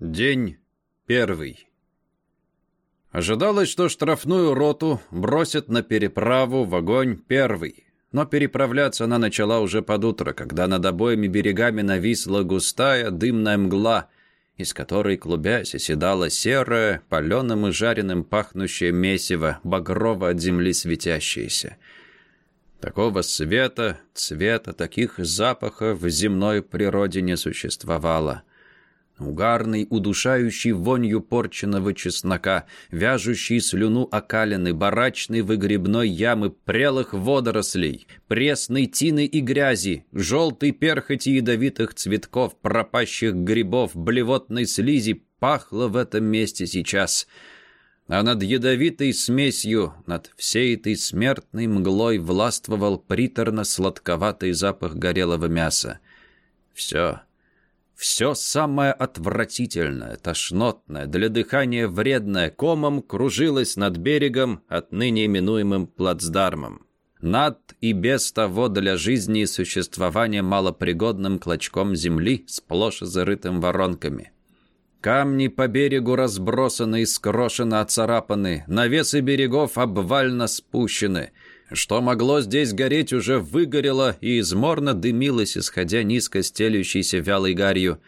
День первый. Ожидалось, что штрафную роту бросят на переправу в огонь первый. Но переправляться она начала уже под утро, когда над обоими берегами нависла густая дымная мгла, из которой, клубясь, оседала серое, паленым и жареным пахнущее месиво, багрово от земли светящееся. Такого света, цвета, таких запахов в земной природе не существовало — Угарный, удушающий вонью порченного чеснока, вяжущий слюну окалины, барачной выгребной ямы, прелых водорослей, пресной тины и грязи, желтой перхоти ядовитых цветков, пропащих грибов, блевотной слизи пахло в этом месте сейчас. А над ядовитой смесью, над всей этой смертной мглой властвовал приторно-сладковатый запах горелого мяса. Все все самое отвратительное, тошнотное, для дыхания вредное комом кружилось над берегом, отныне именуемым плацдармом. Над и без того для жизни и существования малопригодным клочком земли, сплошь зарытым воронками. Камни по берегу разбросаны и скрошены, оцарапаны, навесы берегов обвально спущены — что могло здесь гореть, уже выгорело и изморно дымилось, исходя низко стелющейся вялой гарью.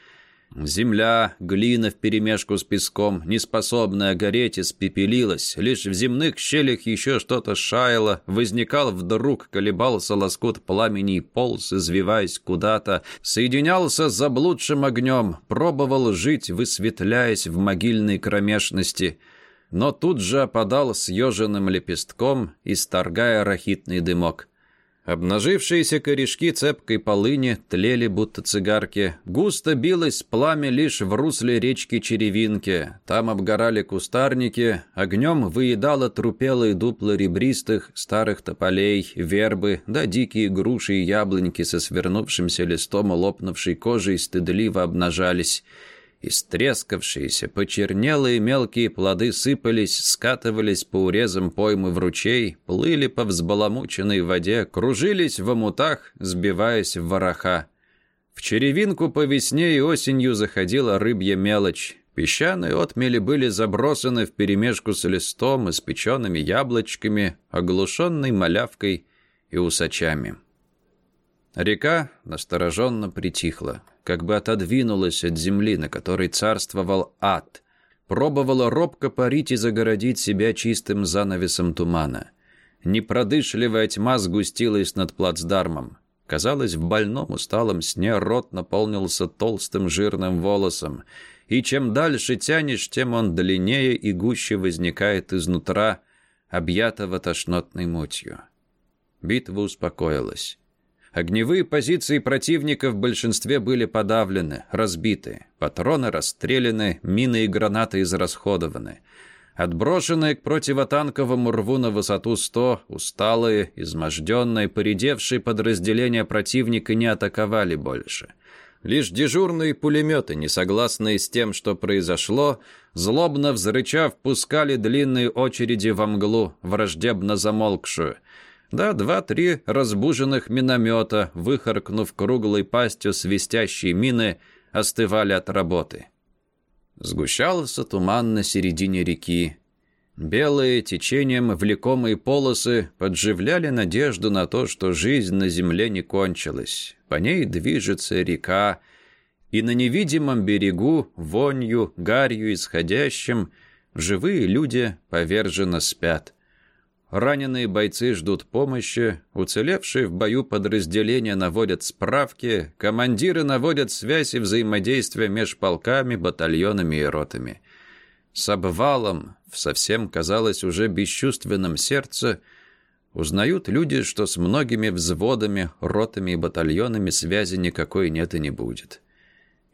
Земля, глина вперемешку с песком, неспособная гореть, испепелилась. Лишь в земных щелях еще что-то шаяло. Возникал вдруг, колебался лоскут пламени и полз, извиваясь куда-то. Соединялся с заблудшим огнем, пробовал жить, высветляясь в могильной кромешности — но тут же опадал съеженным лепестком, исторгая рахитный дымок. Обнажившиеся корешки цепкой полыни тлели, будто цигарки. Густо билось пламя лишь в русле речки Черевинки. Там обгорали кустарники. Огнем выедало трупелые дупла ребристых старых тополей, вербы, да дикие груши и яблоньки со свернувшимся листом и лопнувшей кожей стыдливо обнажались. Истрескавшиеся, почернелые мелкие плоды сыпались, скатывались по урезам поймы в ручей, плыли по взбаламученной воде, кружились в омутах, сбиваясь в вороха. В черевинку по весне и осенью заходила рыбья мелочь. Песчаные отмели были забросаны вперемешку с листом, испеченными яблочками, оглушенной малявкой и усачами. Река настороженно притихла как бы отодвинулась от земли, на которой царствовал ад, пробовала робко парить и загородить себя чистым занавесом тумана. Непродышливая тьма сгустилась над плацдармом. Казалось, в больном усталом сне рот наполнился толстым жирным волосом, и чем дальше тянешь, тем он длиннее и гуще возникает изнутра, объятого тошнотной мутью. Битва успокоилась. Огневые позиции противника в большинстве были подавлены, разбиты, патроны расстреляны, мины и гранаты израсходованы. Отброшенные к противотанковому рву на высоту 100, усталые, изможденные, поредевшие подразделения противника не атаковали больше. Лишь дежурные пулеметы, не согласные с тем, что произошло, злобно взрычав, пускали длинные очереди во мглу, враждебно замолкшую – да два-три разбуженных миномета, выхаркнув круглой пастью свистящие мины, остывали от работы. Сгущался туман на середине реки. Белые, течением влекомые полосы подживляли надежду на то, что жизнь на земле не кончилась. По ней движется река, и на невидимом берегу, вонью, гарью исходящим, живые люди поверженно спят. Раненые бойцы ждут помощи, уцелевшие в бою подразделения наводят справки, командиры наводят связь и взаимодействие между полками, батальонами и ротами. С обвалом, в совсем, казалось, уже бесчувственном сердце, узнают люди, что с многими взводами, ротами и батальонами связи никакой нет и не будет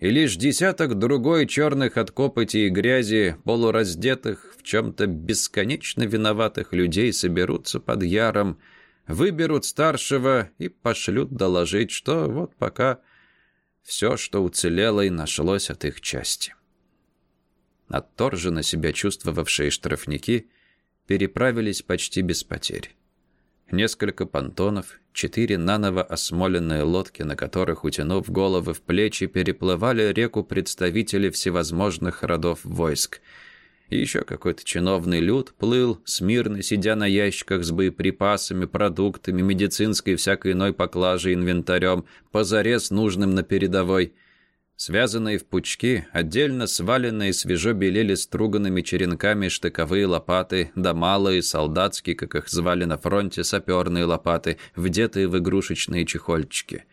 и лишь десяток другой черных от копоти и грязи, полураздетых, в чем-то бесконечно виноватых людей соберутся под яром, выберут старшего и пошлют доложить, что вот пока все, что уцелело и нашлось от их части. Отторженно себя чувствовавшие штрафники переправились почти без потерь. Несколько понтонов, четыре наново осмоленные лодки, на которых, утянув головы в плечи, переплывали реку представители всевозможных родов войск. И еще какой-то чиновный люд плыл, смирно сидя на ящиках с боеприпасами, продуктами, медицинской и всякой иной поклажей, инвентарем, позарез нужным на передовой. Связанные в пучки, отдельно сваленные свежо белели струганными черенками штыковые лопаты, да малые, солдатские, как их звали на фронте, саперные лопаты, вдетые в игрушечные чехольчики.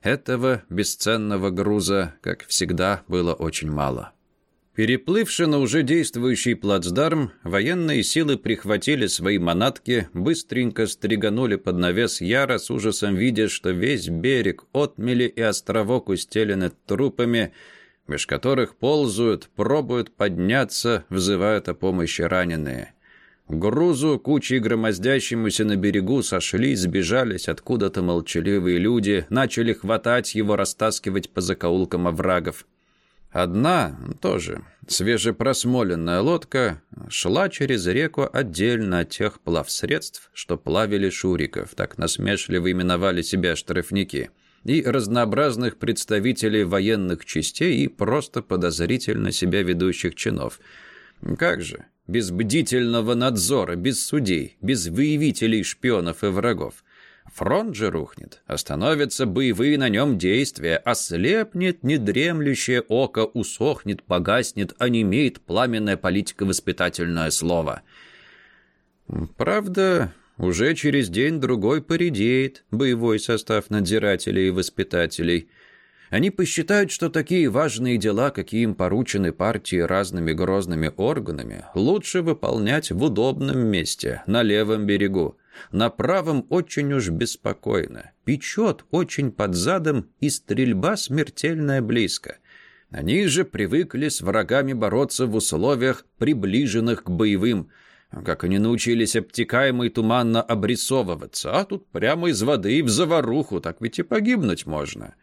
Этого бесценного груза, как всегда, было очень мало. Переплывши на уже действующий плацдарм, военные силы прихватили свои манатки, быстренько стриганули под навес Яра с ужасом видя, что весь берег, отмели и островок устелены трупами, меж которых ползают, пробуют подняться, взывают о помощи раненые. Грузу, кучей громоздящемуся на берегу, сошли, сбежались откуда-то молчаливые люди, начали хватать его, растаскивать по закоулкам оврагов. Одна, тоже свежепросмоленная лодка, шла через реку отдельно от тех плавсредств, что плавили шуриков, так насмешливо именовали себя штрафники, и разнообразных представителей военных частей и просто подозрительно себя ведущих чинов. Как же, без бдительного надзора, без судей, без выявителей шпионов и врагов – Фронт же рухнет, остановятся боевые на нем действия, ослепнет недремлющее око, усохнет, погаснет, онемеет пламенное политико-воспитательное слово. Правда, уже через день-другой поредеет боевой состав надзирателей и воспитателей. Они посчитают, что такие важные дела, какие им поручены партии разными грозными органами, лучше выполнять в удобном месте, на левом берегу. На правом очень уж беспокойно. Печет очень под задом, и стрельба смертельная близко. Они же привыкли с врагами бороться в условиях, приближенных к боевым. Как они научились обтекаемо и туманно обрисовываться, а тут прямо из воды в заваруху, так ведь и погибнуть можно.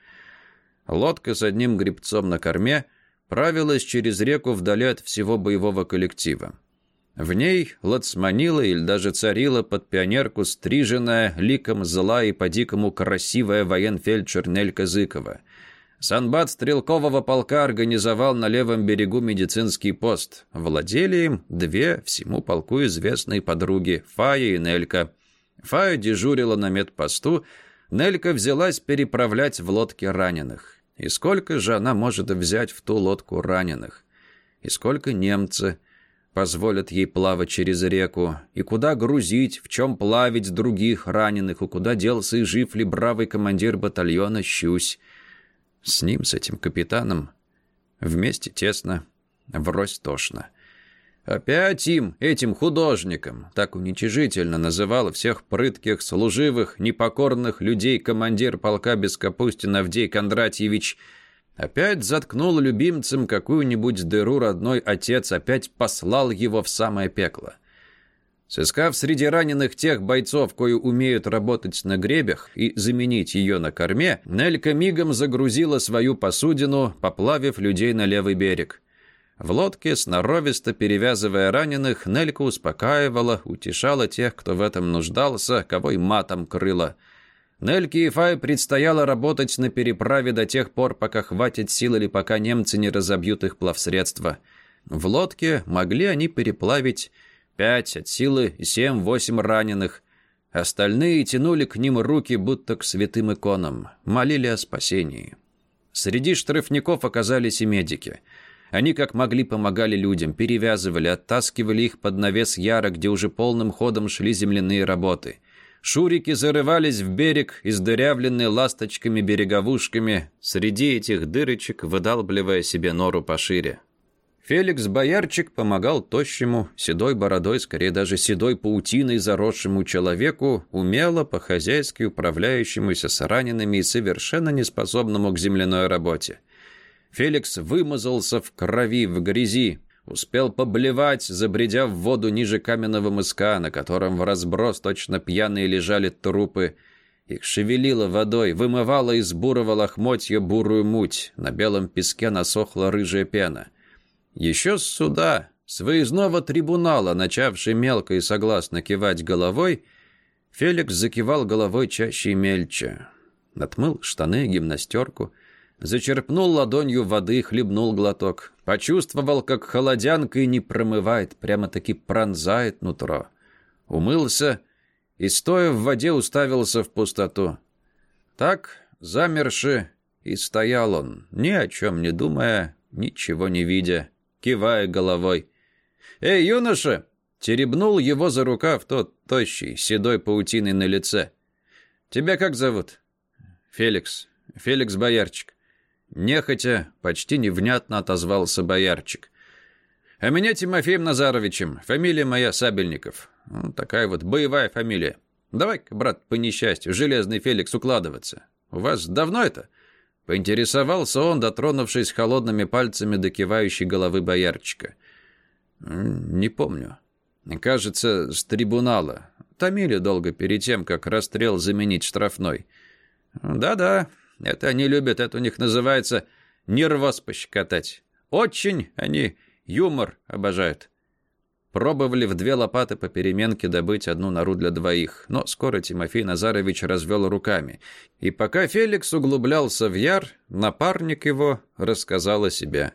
Лодка с одним гребцом на корме правилась через реку вдали от всего боевого коллектива. В ней лацманила или даже царила под пионерку стриженная, ликом зла и по-дикому красивая военфельдшер Нелька Зыкова. Санбат стрелкового полка организовал на левом берегу медицинский пост. Владели им две всему полку известные подруги Фая и Нелька. Фая дежурила на медпосту, Нелька взялась переправлять в лодке раненых. И сколько же она может взять в ту лодку раненых? И сколько немцы позволят ей плавать через реку, и куда грузить, в чем плавить других раненых, и куда делся и жив ли бравый командир батальона Щусь. С ним, с этим капитаном, вместе тесно, врозь тошно. Опять им, этим художникам, так уничижительно называл всех прытких, служивых, непокорных людей командир полка Бескапустин Авдей Кондратьевич – Опять заткнул любимцем какую-нибудь дыру родной отец, опять послал его в самое пекло. Сыскав среди раненых тех бойцов, кои умеют работать на гребях, и заменить ее на корме, Нелька мигом загрузила свою посудину, поплавив людей на левый берег. В лодке, сноровисто перевязывая раненых, Нелька успокаивала, утешала тех, кто в этом нуждался, кого и матом крыла – Нельке и Фай предстояло работать на переправе до тех пор, пока хватит сил или пока немцы не разобьют их плавсредства. В лодке могли они переплавить пять от силы семь-восемь раненых. Остальные тянули к ним руки, будто к святым иконам, молили о спасении. Среди штрафников оказались и медики. Они как могли помогали людям, перевязывали, оттаскивали их под навес Яра, где уже полным ходом шли земляные работы – Шурики зарывались в берег, издырявленные ласточками-береговушками, среди этих дырочек выдалбливая себе нору пошире. Феликс Боярчик помогал тощему, седой бородой, скорее даже седой паутиной заросшему человеку, умело, по-хозяйски управляющемуся с ранеными и совершенно неспособному к земляной работе. Феликс вымазался в крови, в грязи, Успел поблевать, забредя в воду ниже каменного мыска, на котором в разброс точно пьяные лежали трупы. Их шевелило водой, вымывало из бурого лохмотья бурую муть. На белом песке насохла рыжая пена. Еще с суда, с выездного трибунала, начавший мелко и согласно кивать головой, Феликс закивал головой чаще и мельче. Отмыл штаны, гимнастерку. Зачерпнул ладонью воды, хлебнул глоток. Почувствовал, как холодянка и не промывает, прямо-таки пронзает нутро. Умылся и, стоя в воде, уставился в пустоту. Так, замерши, и стоял он, ни о чем не думая, ничего не видя, кивая головой. «Эй, юноша!» Теребнул его за рукав тот тощий, седой паутиной на лице. «Тебя как зовут?» «Феликс. Феликс Боярчик». Нехотя, почти невнятно отозвался Боярчик. «А меня Тимофеем Назаровичем. Фамилия моя Сабельников. Ну, такая вот боевая фамилия. Давай-ка, брат, по несчастью, Железный Феликс укладываться. У вас давно это?» Поинтересовался он, дотронувшись холодными пальцами до кивающей головы Боярчика. «Не помню. Кажется, с трибунала. Томили долго перед тем, как расстрел заменить штрафной. Да-да, это они любят, это у них называется нервоз пощекотать. Очень они юмор обожают. Пробовали в две лопаты по переменке добыть одну нору для двоих, но скоро Тимофей Назарович развел руками. И пока Феликс углублялся в яр, напарник его рассказал о себе.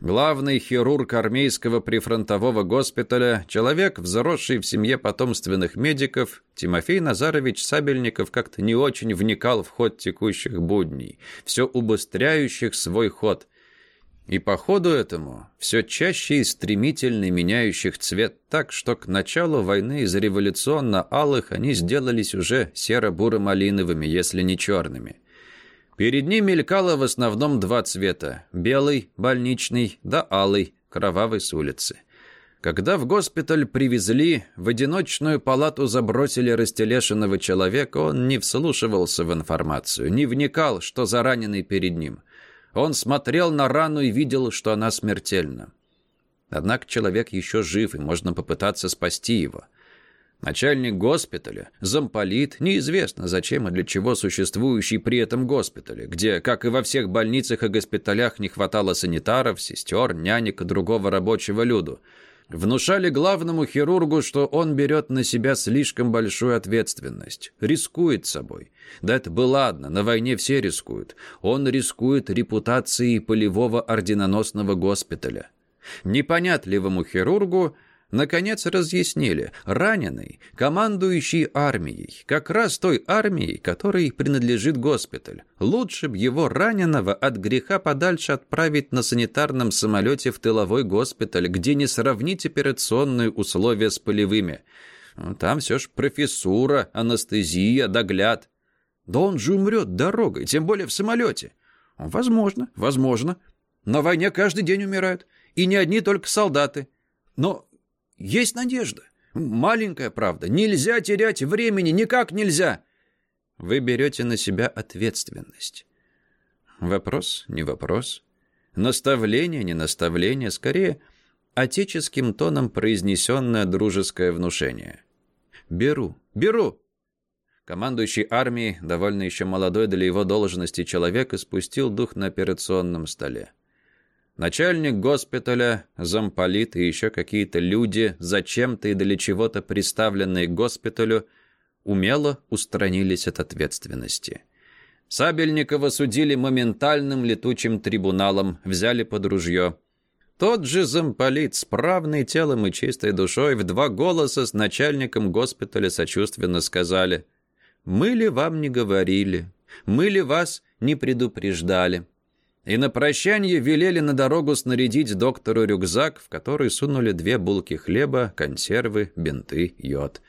Главный хирург армейского прифронтового госпиталя, человек, взросший в семье потомственных медиков, Тимофей Назарович Сабельников как-то не очень вникал в ход текущих будней, все убыстряющих свой ход. И по ходу этому все чаще и стремительно меняющих цвет так, что к началу войны из революционно-алых они сделались уже серо-буро-малиновыми, если не черными. Перед ним мелькало в основном два цвета – белый, больничный, да алый, кровавый с улицы. Когда в госпиталь привезли, в одиночную палату забросили растелешенного человека, он не вслушивался в информацию, не вникал, что за раненый перед ним. Он смотрел на рану и видел, что она смертельна. Однако человек еще жив, и можно попытаться спасти его – Начальник госпиталя, замполит, неизвестно зачем и для чего существующий при этом госпитале, где, как и во всех больницах и госпиталях, не хватало санитаров, сестер, нянек и другого рабочего люду. Внушали главному хирургу, что он берет на себя слишком большую ответственность, рискует собой. Да это бы ладно, на войне все рискуют. Он рискует репутацией полевого орденоносного госпиталя. Непонятливому хирургу – наконец разъяснили, раненый, командующий армией, как раз той армией, которой принадлежит госпиталь. Лучше б его раненого от греха подальше отправить на санитарном самолете в тыловой госпиталь, где не сравнить операционные условия с полевыми. Там все ж профессура, анестезия, догляд. Да он же умрет дорогой, тем более в самолете. Возможно, возможно. На войне каждый день умирают. И не одни только солдаты. Но есть надежда. Маленькая правда. Нельзя терять времени, никак нельзя. Вы берете на себя ответственность. Вопрос, не вопрос. Наставление, не наставление. Скорее, отеческим тоном произнесенное дружеское внушение. «Беру, беру!» Командующий армией, довольно еще молодой для его должности человек, испустил дух на операционном столе. Начальник госпиталя, замполит и еще какие-то люди, зачем-то и для чего-то приставленные к госпиталю, умело устранились от ответственности. Сабельникова судили моментальным летучим трибуналом, взяли под ружье. Тот же замполит, справный телом и чистой душой, в два голоса с начальником госпиталя сочувственно сказали «Мы ли вам не говорили? Мы ли вас не предупреждали?» И на прощание велели на дорогу снарядить доктору рюкзак, в который сунули две булки хлеба, консервы, бинты, йод.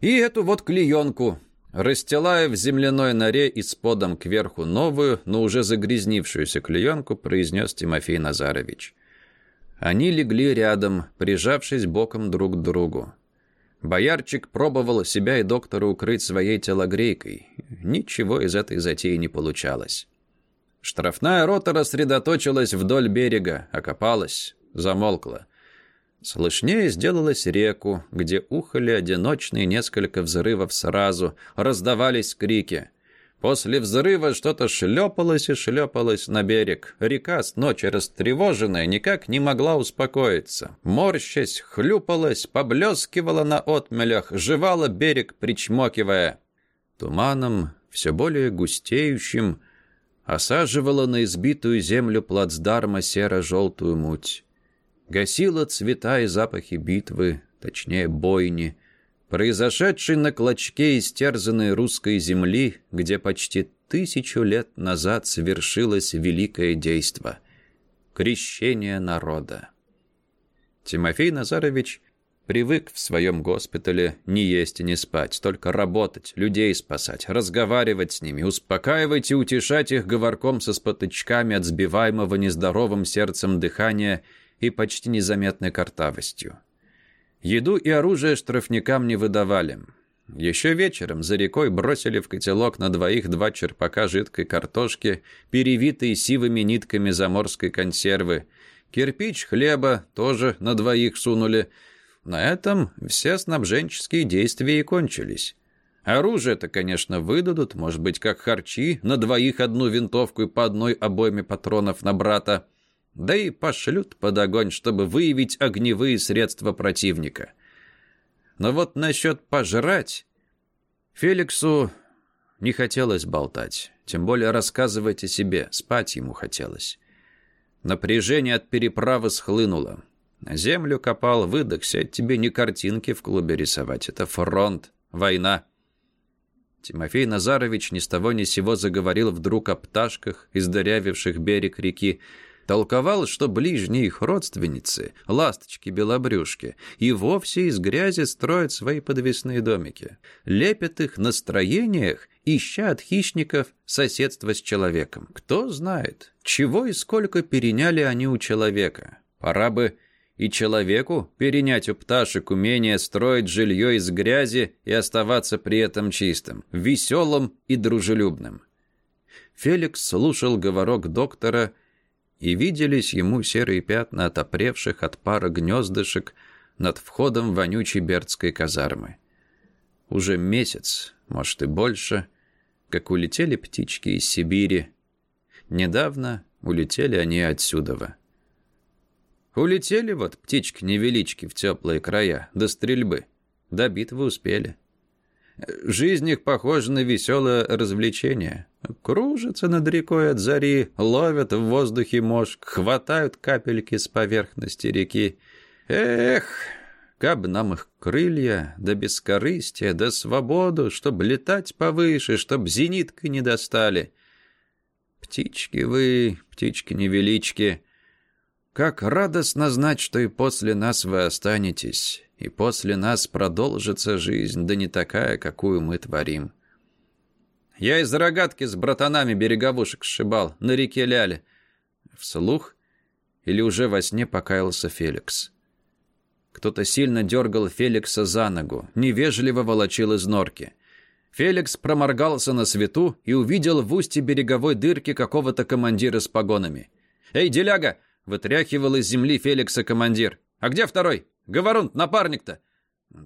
И эту вот клеенку, расстилая в земляной норе и с подом кверху новую, но уже загрязнившуюся клеенку, произнес Тимофей Назарович. Они легли рядом, прижавшись боком друг к другу. Боярчик пробовал себя и доктора укрыть своей телогрейкой. Ничего из этой затеи не получалось. Штрафная рота рассредоточилась вдоль берега, окопалась, замолкла. Слышнее сделалась реку, где ухали одиночные несколько взрывов сразу, раздавались крики. После взрыва что-то шлепалось и шлепалось на берег. Река с ночи растревоженная никак не могла успокоиться. Морщась, хлюпалась, поблескивала на отмелях, жевала берег, причмокивая. Туманом, все более густеющим, осаживала на избитую землю плацдарма серо-желтую муть. Гасила цвета и запахи битвы, точнее бойни, произошедшей на клочке истерзанной русской земли, где почти тысячу лет назад совершилось великое действо — крещение народа. Тимофей Назарович привык в своем госпитале не есть и не спать, только работать, людей спасать, разговаривать с ними, успокаивать и утешать их говорком со спотычками от сбиваемого нездоровым сердцем дыхания и почти незаметной картавостью. Еду и оружие штрафникам не выдавали. Еще вечером за рекой бросили в котелок на двоих два черпака жидкой картошки, перевитые сивыми нитками заморской консервы. Кирпич хлеба тоже на двоих сунули. На этом все снабженческие действия и кончились. Оружие-то, конечно, выдадут, может быть, как харчи, на двоих одну винтовку и по одной обойме патронов на брата да и пошлют под огонь, чтобы выявить огневые средства противника. Но вот насчет пожрать... Феликсу не хотелось болтать, тем более рассказывать о себе, спать ему хотелось. Напряжение от переправы схлынуло. Землю копал, выдохся, тебе не картинки в клубе рисовать, это фронт, война. Тимофей Назарович ни с того ни сего заговорил вдруг о пташках, издырявивших берег реки, Толковал, что ближние их родственницы, ласточки-белобрюшки, и вовсе из грязи строят свои подвесные домики. Лепят их на строениях, ища от хищников соседство с человеком. Кто знает, чего и сколько переняли они у человека. Пора бы и человеку перенять у пташек умение строить жилье из грязи и оставаться при этом чистым, веселым и дружелюбным. Феликс слушал говорок доктора и виделись ему серые пятна отопревших от пара гнездышек над входом вонючей Бердской казармы. Уже месяц, может и больше, как улетели птички из Сибири. Недавно улетели они отсюда. Улетели вот птички-невелички в теплые края, до стрельбы. До битвы успели. Жизнь их похожа на веселое развлечение. Кружатся над рекой от зари, ловят в воздухе мошк, хватают капельки с поверхности реки. Эх, каб нам их крылья, да бескорыстие, да свободу, чтоб летать повыше, чтоб зениткой не достали. Птички вы, птички-невелички, как радостно знать, что и после нас вы останетесь и после нас продолжится жизнь, да не такая, какую мы творим. Я из рогатки с братанами береговушек сшибал, на реке Ляле. Вслух или уже во сне покаялся Феликс. Кто-то сильно дергал Феликса за ногу, невежливо волочил из норки. Феликс проморгался на свету и увидел в устье береговой дырки какого-то командира с погонами. «Эй, деляга!» — вытряхивал из земли Феликса командир. «А где второй?» Говорун, напарник-то!»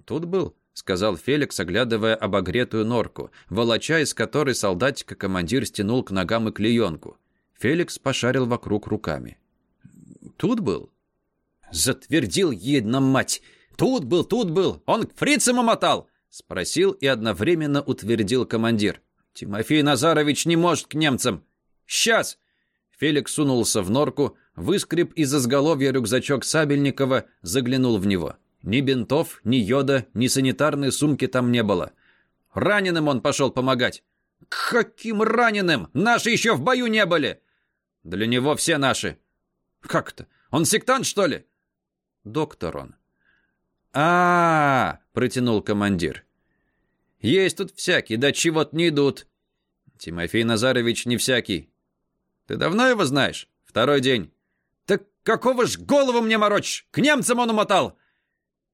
«Тут был», — сказал Феликс, оглядывая обогретую норку, волоча из которой солдатика командир стянул к ногам и клеенку. Феликс пошарил вокруг руками. «Тут был?» «Затвердил една мать! Тут был, тут был! Он к фрицам умотал!» Спросил и одновременно утвердил командир. «Тимофей Назарович не может к немцам!» «Сейчас!» Феликс сунулся в норку, выскреб из изголовья рюкзачок Сабельникова, заглянул в него. Ни бинтов, ни йода, ни санитарной сумки там не было. Раненым он пошел помогать. каким раненым? Наши еще в бою не были!» «Для него все наши». «Как это? Он сектант, что ли?» «Доктор он». А -а -а, протянул командир. «Есть тут всякие, да чего-то не идут». «Тимофей Назарович не всякий». «Ты давно его знаешь?» «Второй день». «Так какого ж голову мне морочь? К немцам он умотал!»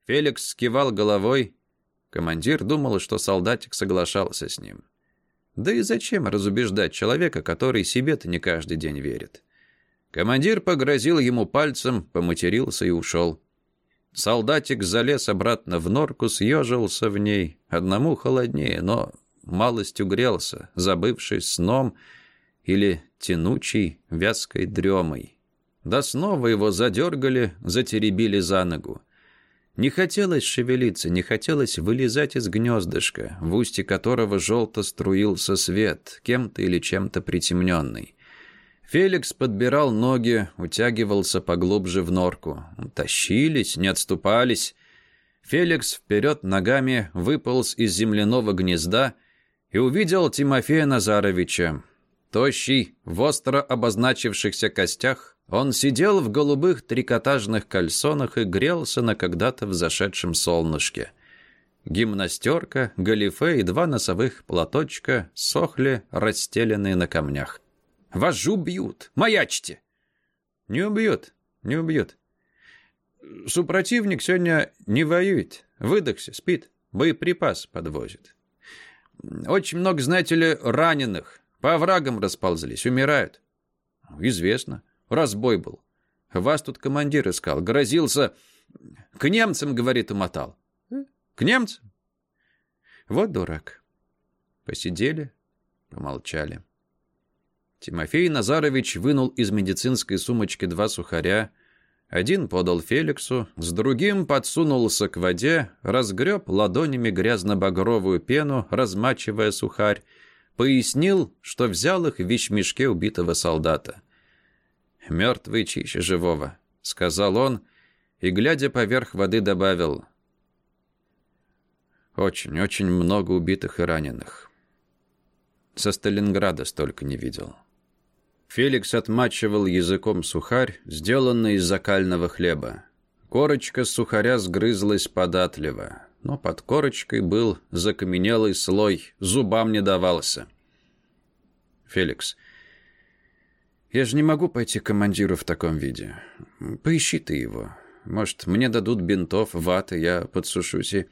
Феликс скивал головой. Командир думал, что солдатик соглашался с ним. Да и зачем разубеждать человека, который себе-то не каждый день верит? Командир погрозил ему пальцем, поматерился и ушел. Солдатик залез обратно в норку, съежился в ней. Одному холоднее, но малость угрелся, забывшись сном или тянучей вязкой дремой. Да снова его задергали, затеребили за ногу. Не хотелось шевелиться, не хотелось вылезать из гнездышка, в устье которого желто струился свет, кем-то или чем-то притемненный. Феликс подбирал ноги, утягивался поглубже в норку. Тащились, не отступались. Феликс вперед ногами выполз из земляного гнезда и увидел Тимофея Назаровича. Тощий, в остро обозначившихся костях, он сидел в голубых трикотажных кальсонах и грелся на когда-то взошедшем солнышке. Гимнастерка, галифе и два носовых платочка сохли, расстеленные на камнях. «Вас же убьют! Маячьте!» «Не убьют, не убьют. Супротивник сегодня не воюет, выдохся, спит, боеприпас подвозит. Очень много, знаете ли, раненых, по врагам расползлись, умирают. Известно. Разбой был. Вас тут командир искал. Грозился. К немцам, говорит, умотал. К немцам? Вот дурак. Посидели, помолчали. Тимофей Назарович вынул из медицинской сумочки два сухаря. Один подал Феликсу, с другим подсунулся к воде, разгреб ладонями грязно-багровую пену, размачивая сухарь, пояснил, что взял их в вещмешке убитого солдата. «Мертвый чище живого», — сказал он, и, глядя поверх воды, добавил. «Очень, очень много убитых и раненых. Со Сталинграда столько не видел». Феликс отмачивал языком сухарь, сделанный из закального хлеба. Корочка сухаря сгрызлась податливо, но под корочкой был закаменелый слой, зубам не давался. «Феликс, я же не могу пойти к командиру в таком виде. Поищи ты его. Может, мне дадут бинтов, ваты, я подсушусь и...»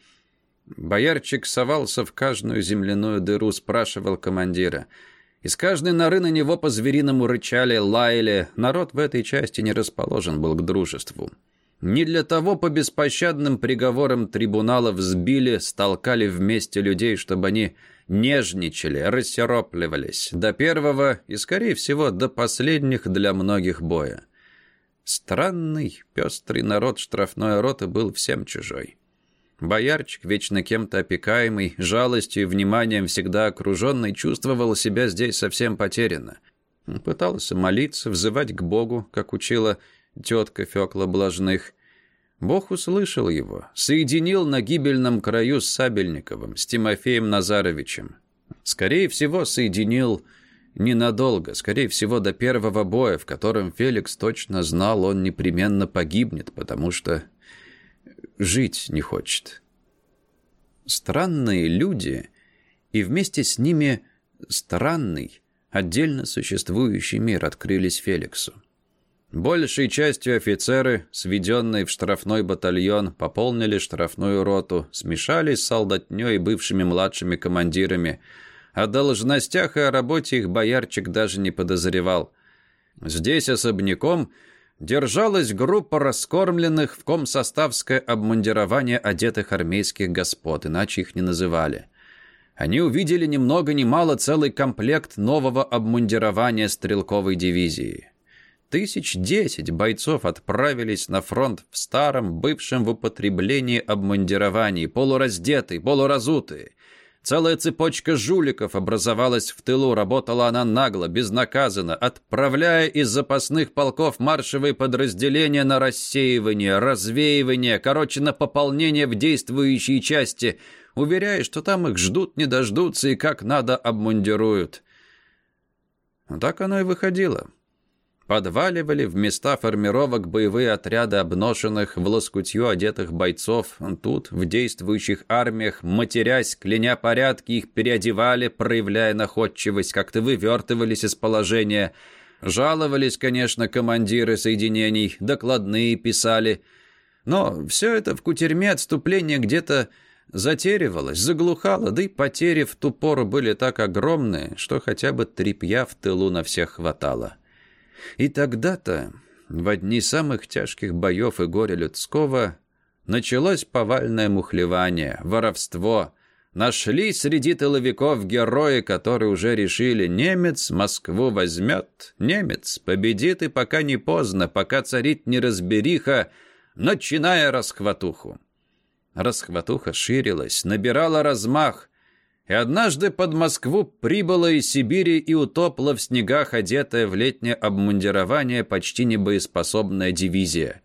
Боярчик совался в каждую земляную дыру, спрашивал командира. Из каждой норы на него по-звериному рычали, лаяли. Народ в этой части не расположен был к дружеству. Не для того по беспощадным приговорам трибуналов сбили, столкали вместе людей, чтобы они нежничали, рассеропливались до первого и, скорее всего, до последних для многих боя. Странный, пестрый народ штрафной роты был всем чужой. Боярчик, вечно кем-то опекаемый, жалостью и вниманием всегда окруженный, чувствовал себя здесь совсем потерянно. Пытался молиться, взывать к Богу, как учила тетка Фекла Блажных. Бог услышал его, соединил на гибельном краю с Сабельниковым, с Тимофеем Назаровичем. Скорее всего, соединил ненадолго, скорее всего, до первого боя, в котором Феликс точно знал, он непременно погибнет, потому что жить не хочет. Странные люди и вместе с ними странный, отдельно существующий мир открылись Феликсу. Большей частью офицеры, сведенные в штрафной батальон, пополнили штрафную роту, смешались с солдатней и бывшими младшими командирами. О должностях и о работе их боярчик даже не подозревал. Здесь особняком держалась группа раскормленных в комсоставское обмундирование одетых армейских господ, иначе их не называли. Они увидели ни много ни мало целый комплект нового обмундирования стрелковой дивизии. Тысяч десять бойцов отправились на фронт в старом, бывшем в употреблении обмундировании, полураздетые, полуразутые. Целая цепочка жуликов образовалась в тылу, работала она нагло, безнаказанно, отправляя из запасных полков маршевые подразделения на рассеивание, развеивание, короче, на пополнение в действующие части, уверяя, что там их ждут, не дождутся и как надо обмундируют. Так оно и выходило. Подваливали в места формировок боевые отряды обношенных в лоскутью одетых бойцов. Тут, в действующих армиях, матерясь, кляня порядки, их переодевали, проявляя находчивость, как-то вывертывались из положения. Жаловались, конечно, командиры соединений, докладные писали. Но все это в кутерьме отступления где-то затеривалось, заглухало, да и потери в ту пору были так огромные, что хотя бы трепья в тылу на всех хватало. И тогда-то, в одни самых тяжких боев и горя людского, началось повальное мухлевание, воровство, Нашлись среди тыловиков герои, которые уже решили, немец Москву возьмет, немец победит, и пока не поздно, пока царит неразбериха, начиная расхватуху. Расхватуха ширилась, набирала размах, и однажды под Москву прибыла из Сибири и утопла в снегах одетая в летнее обмундирование почти небоеспособная дивизия.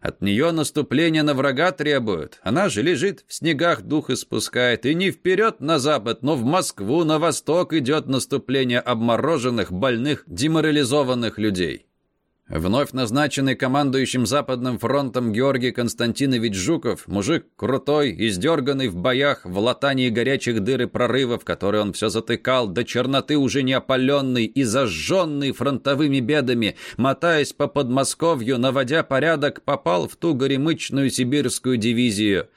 От нее наступление на врага требуют. Она же лежит, в снегах дух испускает. И не вперед на запад, но в Москву, на восток идет наступление обмороженных, больных, деморализованных людей. Вновь назначенный командующим Западным фронтом Георгий Константинович Жуков, мужик крутой, издерганный в боях, в латании горячих дыр и прорывов, которые он все затыкал, до черноты уже не опаленный и зажженный фронтовыми бедами, мотаясь по Подмосковью, наводя порядок, попал в ту горемычную сибирскую дивизию.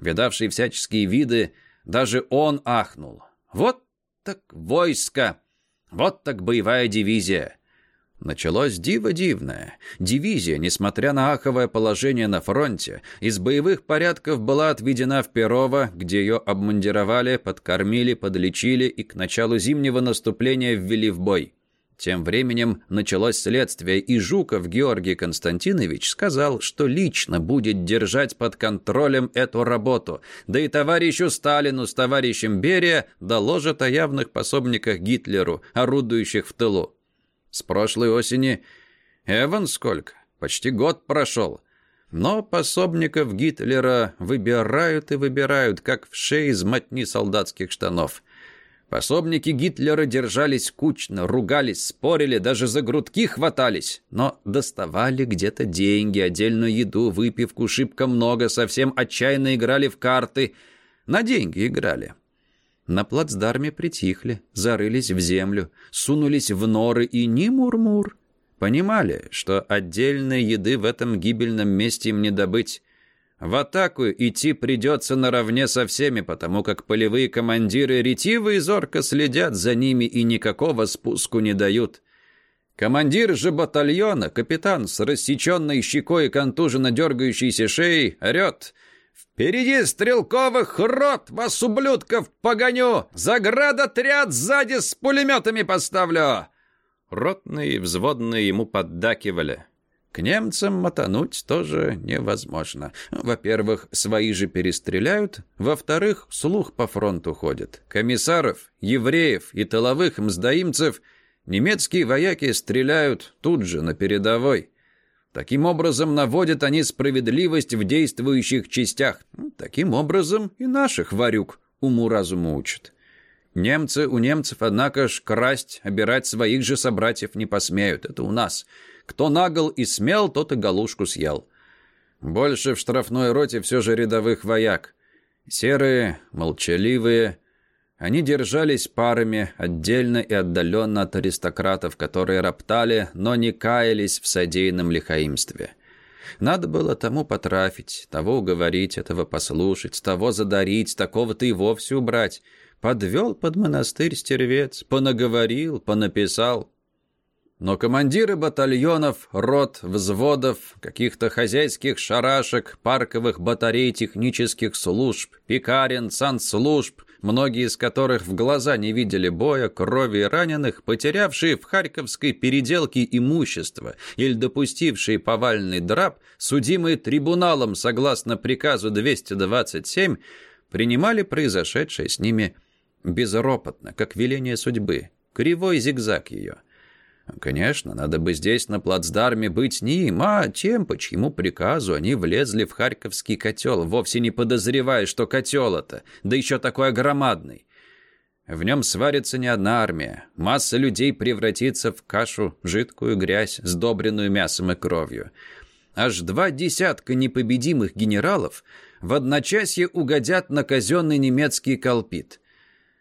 Видавший всяческие виды, даже он ахнул. Вот так войско! Вот так боевая дивизия! Началось диво дивное. Дивизия, несмотря на аховое положение на фронте, из боевых порядков была отведена в Перово, где ее обмундировали, подкормили, подлечили и к началу зимнего наступления ввели в бой. Тем временем началось следствие, и Жуков Георгий Константинович сказал, что лично будет держать под контролем эту работу, да и товарищу Сталину с товарищем Берия доложат о явных пособниках Гитлеру, орудующих в тылу. С прошлой осени Эван сколько? Почти год прошел. Но пособников Гитлера выбирают и выбирают, как в шее из мотни солдатских штанов. Пособники Гитлера держались кучно, ругались, спорили, даже за грудки хватались, но доставали где-то деньги, отдельную еду, выпивку, шибко много, совсем отчаянно играли в карты. На деньги играли. На плацдарме притихли, зарылись в землю, сунулись в норы и ни мур-мур. Понимали, что отдельной еды в этом гибельном месте им не добыть. В атаку идти придется наравне со всеми, потому как полевые командиры ретивы и зорко следят за ними и никакого спуску не дают. Командир же батальона, капитан с рассеченной щекой и контуженно дергающейся шеей, орет — «Впереди стрелковых рот, вас, ублюдков, погоню! Заградотряд сзади с пулеметами поставлю!» Ротные и взводные ему поддакивали. К немцам мотануть тоже невозможно. Во-первых, свои же перестреляют. Во-вторых, слух по фронту ходит. Комиссаров, евреев и тыловых мздоимцев немецкие вояки стреляют тут же, на передовой. Таким образом наводят они справедливость в действующих частях. Ну, таким образом и наших варюк уму-разуму учат. Немцы у немцев, однако ж, красть, обирать своих же собратьев не посмеют. Это у нас. Кто нагл и смел, тот и галушку съел. Больше в штрафной роте все же рядовых вояк. Серые, молчаливые, они держались парами, отдельно и отдаленно от аристократов, которые роптали, но не каялись в содеянном лихаимстве. Надо было тому потрафить, того уговорить, этого послушать, того задарить, такого-то и вовсе убрать. Подвел под монастырь стервец, понаговорил, понаписал. Но командиры батальонов, рот, взводов, каких-то хозяйских шарашек, парковых батарей технических служб, пекарен, санслужб, многие из которых в глаза не видели боя, крови и раненых, потерявшие в Харьковской переделке имущество или допустившие повальный драп, судимые трибуналом согласно приказу 227, принимали произошедшее с ними безропотно, как веление судьбы, кривой зигзаг ее – Конечно, надо бы здесь на плацдарме быть не им, а тем, по чьему приказу они влезли в харьковский котел, вовсе не подозревая, что котел это, да еще такой громадный. В нем сварится не одна армия. Масса людей превратится в кашу, жидкую грязь, сдобренную мясом и кровью. Аж два десятка непобедимых генералов в одночасье угодят на казенный немецкий колпит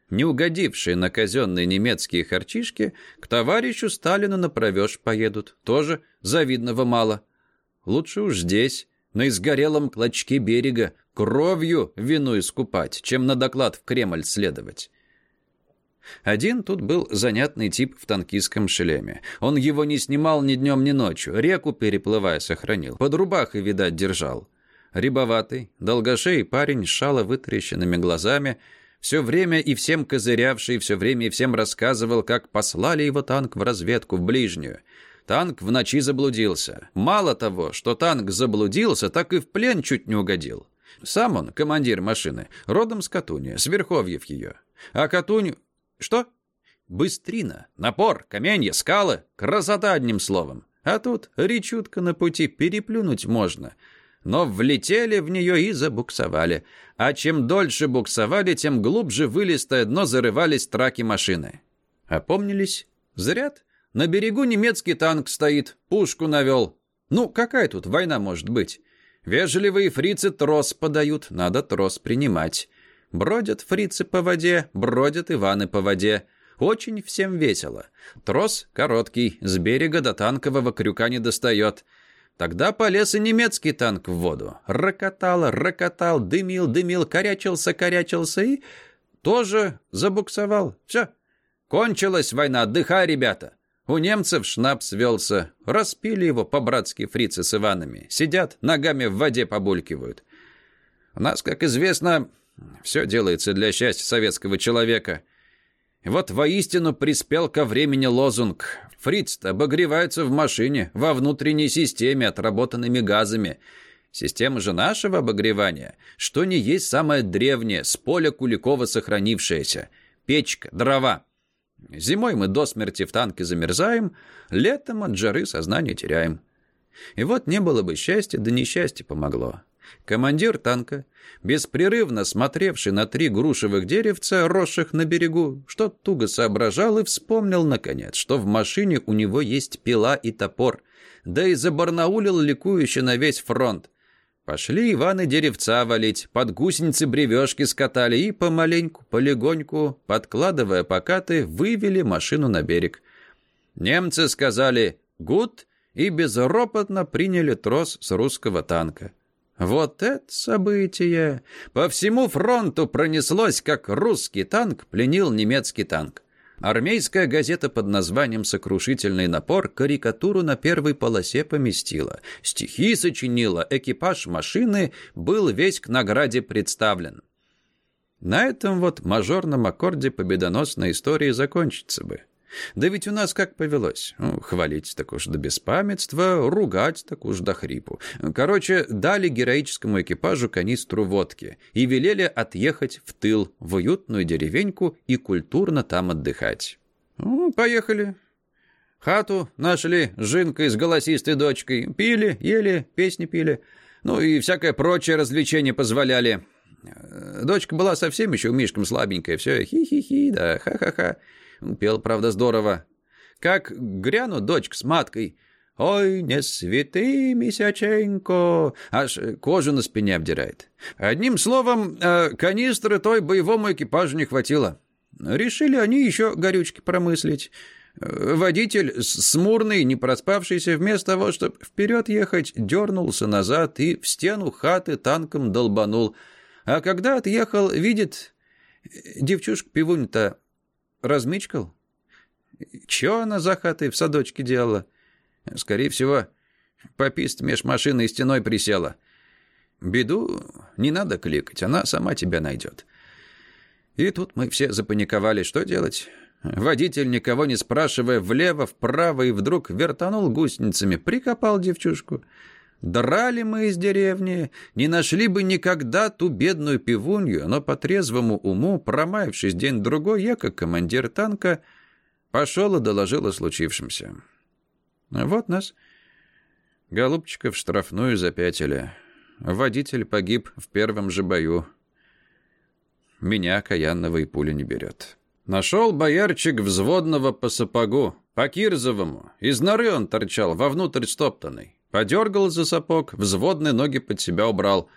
не угодившие на казенные немецкие харчишки, к товарищу Сталину на провеж поедут. Тоже завидного мало. Лучше уж здесь, на изгорелом клочке берега, кровью вину искупать, чем на доклад в Кремль следовать. Один тут был занятный тип в танкистском шлеме. Он его не снимал ни днем, ни ночью, реку переплывая сохранил, под рубахой, видать, держал. Рябоватый, долгошеый парень с шало вытрященными глазами, все время и всем козырявший, все время и всем рассказывал, как послали его танк в разведку, в ближнюю. Танк в ночи заблудился. Мало того, что танк заблудился, так и в плен чуть не угодил. Сам он, командир машины, родом с Катуни, с Верховьев ее. А Катунь... Что? Быстрина, напор, каменья, скалы. Красота, одним словом. А тут речутка на пути переплюнуть можно. Но влетели в нее и забуксовали. А чем дольше буксовали, тем глубже вылистое дно зарывались траки машины. Опомнились? Зряд. На берегу немецкий танк стоит, пушку навел. Ну, какая тут война может быть? Вежливые фрицы трос подают, надо трос принимать. Бродят фрицы по воде, бродят Иваны по воде. Очень всем весело. Трос короткий, с берега до танкового крюка не достает. Тогда полез и немецкий танк в воду. Рокотал, рокотал, дымил, дымил, корячился, корячился и тоже забуксовал. Все. Кончилась война, отдыхай, ребята. У немцев шнапс велся. Распили его по-братски фрицы с Иванами. Сидят, ногами в воде побулькивают. У нас, как известно, все делается для счастья советского человека. Вот воистину приспел ко времени лозунг. Фриц обогревается в машине, во внутренней системе, отработанными газами. Система же нашего обогревания, что не есть самое древнее, с поля Куликова сохранившееся. Печка, дрова. Зимой мы до смерти в танке замерзаем, летом от жары сознание теряем. И вот не было бы счастья, да несчастье помогло. Командир танка, беспрерывно смотревший на три грушевых деревца, росших на берегу, что туго соображал и вспомнил, наконец, что в машине у него есть пила и топор, да и забарнаулил ликующе на весь фронт. Пошли Иваны деревца валить, под гусеницы бревешки скатали и помаленьку, полегоньку, подкладывая покаты, вывели машину на берег. Немцы сказали «гуд» и безропотно приняли трос с русского танка. Вот это событие! По всему фронту пронеслось, как русский танк пленил немецкий танк. Армейская газета под названием «Сокрушительный напор» карикатуру на первой полосе поместила. Стихи сочинила, экипаж машины был весь к награде представлен. На этом вот мажорном аккорде победоносной истории закончится бы. Да ведь у нас как повелось. Хвалить так уж до беспамятства, ругать так уж до хрипу. Короче, дали героическому экипажу канистру водки и велели отъехать в тыл, в уютную деревеньку и культурно там отдыхать. Ну, поехали. Хату нашли с Жинкой, с голосистой дочкой. Пили, ели, песни пили. Ну и всякое прочее развлечение позволяли. Дочка была совсем еще у Мишком слабенькая. Все хи-хи-хи, да ха-ха-ха. Пел, правда, здорово. Как гряну дочка с маткой. «Ой, не светы, месяченько!» Аж кожу на спине обдирает. Одним словом, э, канистры той боевому экипажу не хватило. Решили они еще горючки промыслить. Водитель, смурный, не проспавшийся, вместо того, чтобы вперед ехать, дернулся назад и в стену хаты танком долбанул. А когда отъехал, видит, девчушка-пивунь-то размычкал? Чё она за хатой в садочке делала? Скорее всего, попист меж машиной и стеной присела. Беду не надо кликать, она сама тебя найдет. И тут мы все запаниковали, что делать? Водитель, никого не спрашивая, влево, вправо и вдруг вертанул гусеницами, прикопал девчушку. Драли мы из деревни, не нашли бы никогда ту бедную пивунью, но по трезвому уму, промаявшись день-другой, я, как командир танка, пошел и доложил о случившемся. Вот нас, голубчиков, штрафную запятили. Водитель погиб в первом же бою. Меня каянного и пуля не берет. Нашел боярчик взводного по сапогу, по Кирзовому. Из норы он торчал, вовнутрь стоптанный. Подергал за сапог, взводные ноги под себя убрал.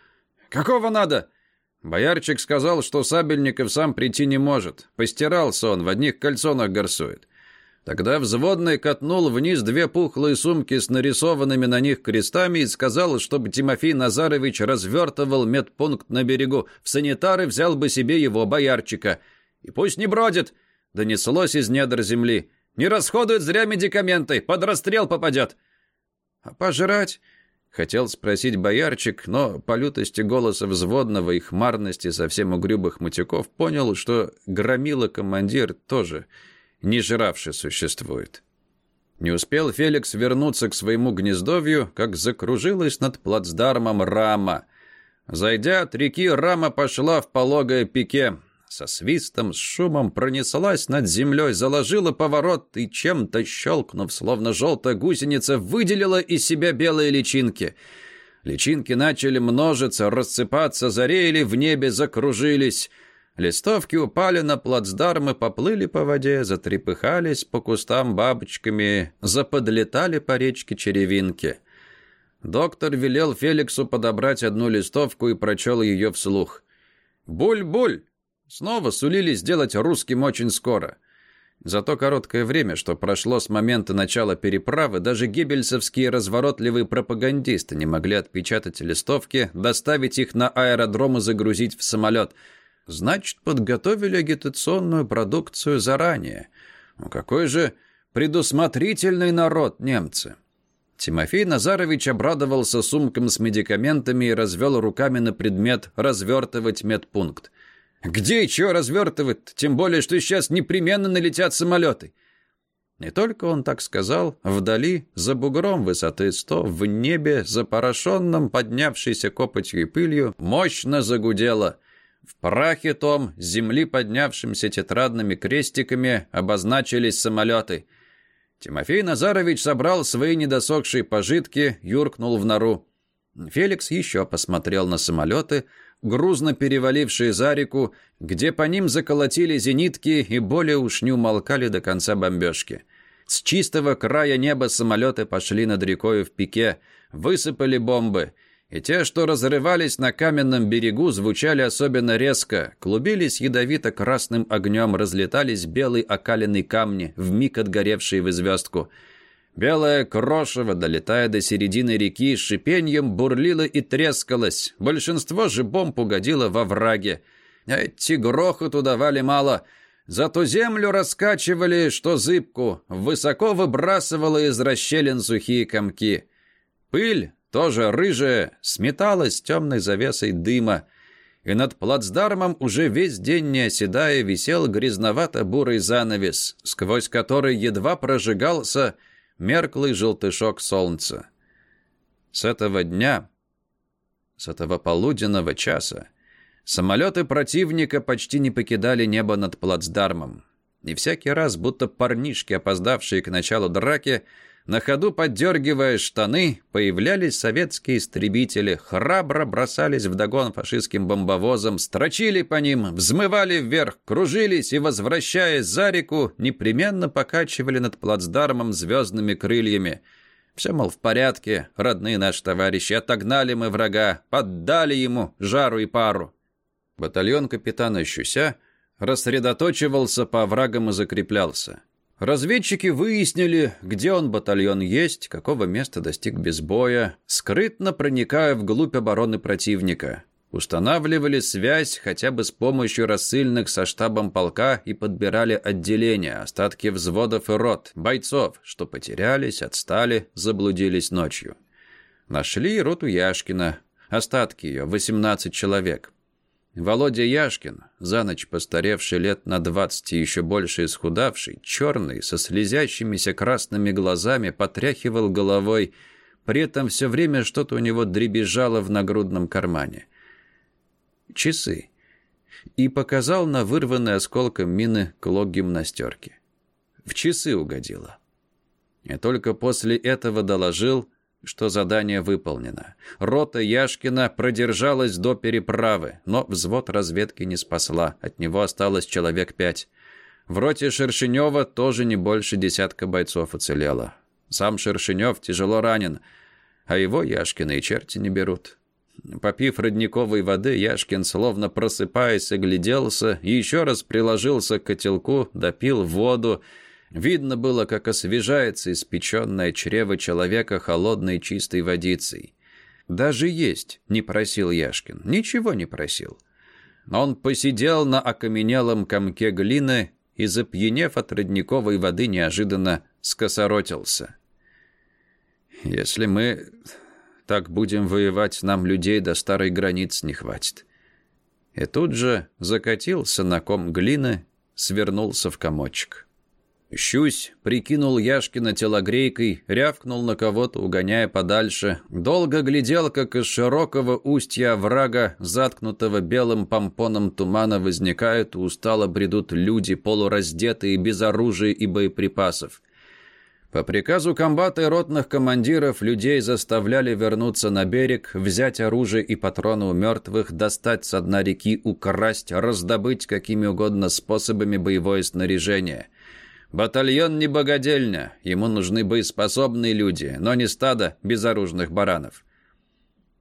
«Какого надо?» Боярчик сказал, что Сабельников сам прийти не может. Постирался он, в одних кальсонах горсует. Тогда взводный катнул вниз две пухлые сумки с нарисованными на них крестами и сказал, чтобы Тимофей Назарович развертывал медпункт на берегу. В санитары взял бы себе его, боярчика. «И пусть не бродит!» — донеслось из недр земли. «Не расходует зря медикаменты, под расстрел попадет!» А пожрать? Хотел спросить боярчик, но по лютости голоса взводного и хмарности совсем угрюбых матюков понял, что громила-командир тоже не жравший существует. Не успел Феликс вернуться к своему гнездовью, как закружилась над плацдармом рама. Зайдя от реки, рама пошла в пологое пике — со свистом, с шумом пронеслась над землей, заложила поворот и чем-то щелкнув, словно желтая гусеница, выделила из себя белые личинки. Личинки начали множиться, рассыпаться, зареяли, в небе закружились. Листовки упали на плацдарм и поплыли по воде, затрепыхались по кустам бабочками, заподлетали по речке черевинки. Доктор велел Феликсу подобрать одну листовку и прочел ее вслух. «Буль-буль! Снова сулили сделать русским очень скоро. За то короткое время, что прошло с момента начала переправы, даже геббельсовские разворотливые пропагандисты не могли отпечатать листовки, доставить их на аэродром и загрузить в самолет. Значит, подготовили агитационную продукцию заранее. Ну, какой же предусмотрительный народ немцы. Тимофей Назарович обрадовался сумкам с медикаментами и развел руками на предмет развертывать медпункт. Где и чего развертывать, тем более, что сейчас непременно налетят самолеты. Не только он так сказал, вдали, за бугром высоты сто, в небе, запорошенном поднявшейся копотью и пылью, мощно загудело. В прахе том, земли поднявшимся тетрадными крестиками, обозначились самолеты. Тимофей Назарович собрал свои недосохшие пожитки, юркнул в нору. Феликс еще посмотрел на самолеты, грузно перевалившие за реку, где по ним заколотили зенитки и более уж не умолкали до конца бомбежки. С чистого края неба самолеты пошли над рекой в пике, высыпали бомбы, и те, что разрывались на каменном берегу, звучали особенно резко, клубились ядовито-красным огнем, разлетались белые окаленные камни, вмиг отгоревшие в звездку — Белое крошево, долетая до середины реки, с шипением бурлило и трескалось. Большинство же бомб угодило во враге. Эти грохоту давали мало. Зато землю раскачивали, что зыбку, высоко выбрасывало из расщелин сухие комки. Пыль, тоже рыжая, сметалась темной завесой дыма. И над плацдармом уже весь день не оседая висел грязновато-бурый занавес, сквозь который едва прожигался мерклый желтышок солнца. С этого дня, с этого полуденного часа, самолеты противника почти не покидали небо над плацдармом. И всякий раз, будто парнишки, опоздавшие к началу драки, на ходу поддергивая штаны, появлялись советские истребители, храбро бросались вдогон фашистским бомбовозам, строчили по ним, взмывали вверх, кружились и, возвращаясь за реку, непременно покачивали над плацдармом звездными крыльями. Все, мол, в порядке, родные наши товарищи, отогнали мы врага, поддали ему жару и пару. Батальон капитана Щуся рассредоточивался по оврагам и закреплялся. Разведчики выяснили, где он батальон есть, какого места достиг без боя, скрытно проникая вглубь обороны противника. Устанавливали связь хотя бы с помощью рассыльных со штабом полка и подбирали отделения, остатки взводов и рот, бойцов, что потерялись, отстали, заблудились ночью. Нашли роту Яшкина, остатки ее, 18 человек. Володя Яшкин, за ночь постаревший лет на двадцать и еще больше исхудавший, черный, со слезящимися красными глазами, потряхивал головой, при этом все время что-то у него дребезжало в нагрудном кармане. Часы. И показал на вырванный осколком мины клок гимнастерки. В часы угодило. И только после этого доложил, что задание выполнено. Рота Яшкина продержалась до переправы, но взвод разведки не спасла. От него осталось человек пять. В роте Шершенева тоже не больше десятка бойцов уцелело. Сам Шершенев тяжело ранен, а его Яшкины и черти не берут. Попив родниковой воды, Яшкин, словно просыпаясь, огляделся и еще раз приложился к котелку, допил воду Видно было, как освежается испеченное чрево человека холодной чистой водицей. Даже есть не просил Яшкин, ничего не просил. Он посидел на окаменелом комке глины и, запьянев от родниковой воды, неожиданно скосоротился. «Если мы так будем воевать, нам людей до старой границ не хватит. И тут же закатился на ком глины, свернулся в комочек. Щусь прикинул Яшкина телогрейкой, рявкнул на кого-то, угоняя подальше. Долго глядел, как из широкого устья врага, заткнутого белым помпоном тумана, возникают и устало бредут люди, полураздетые, без оружия и боеприпасов. По приказу комбата и ротных командиров людей заставляли вернуться на берег, взять оружие и патроны у мертвых, достать с дна реки, украсть, раздобыть какими угодно способами боевое снаряжение. Батальон не богадельня, ему нужны боеспособные люди, но не стадо безоружных баранов.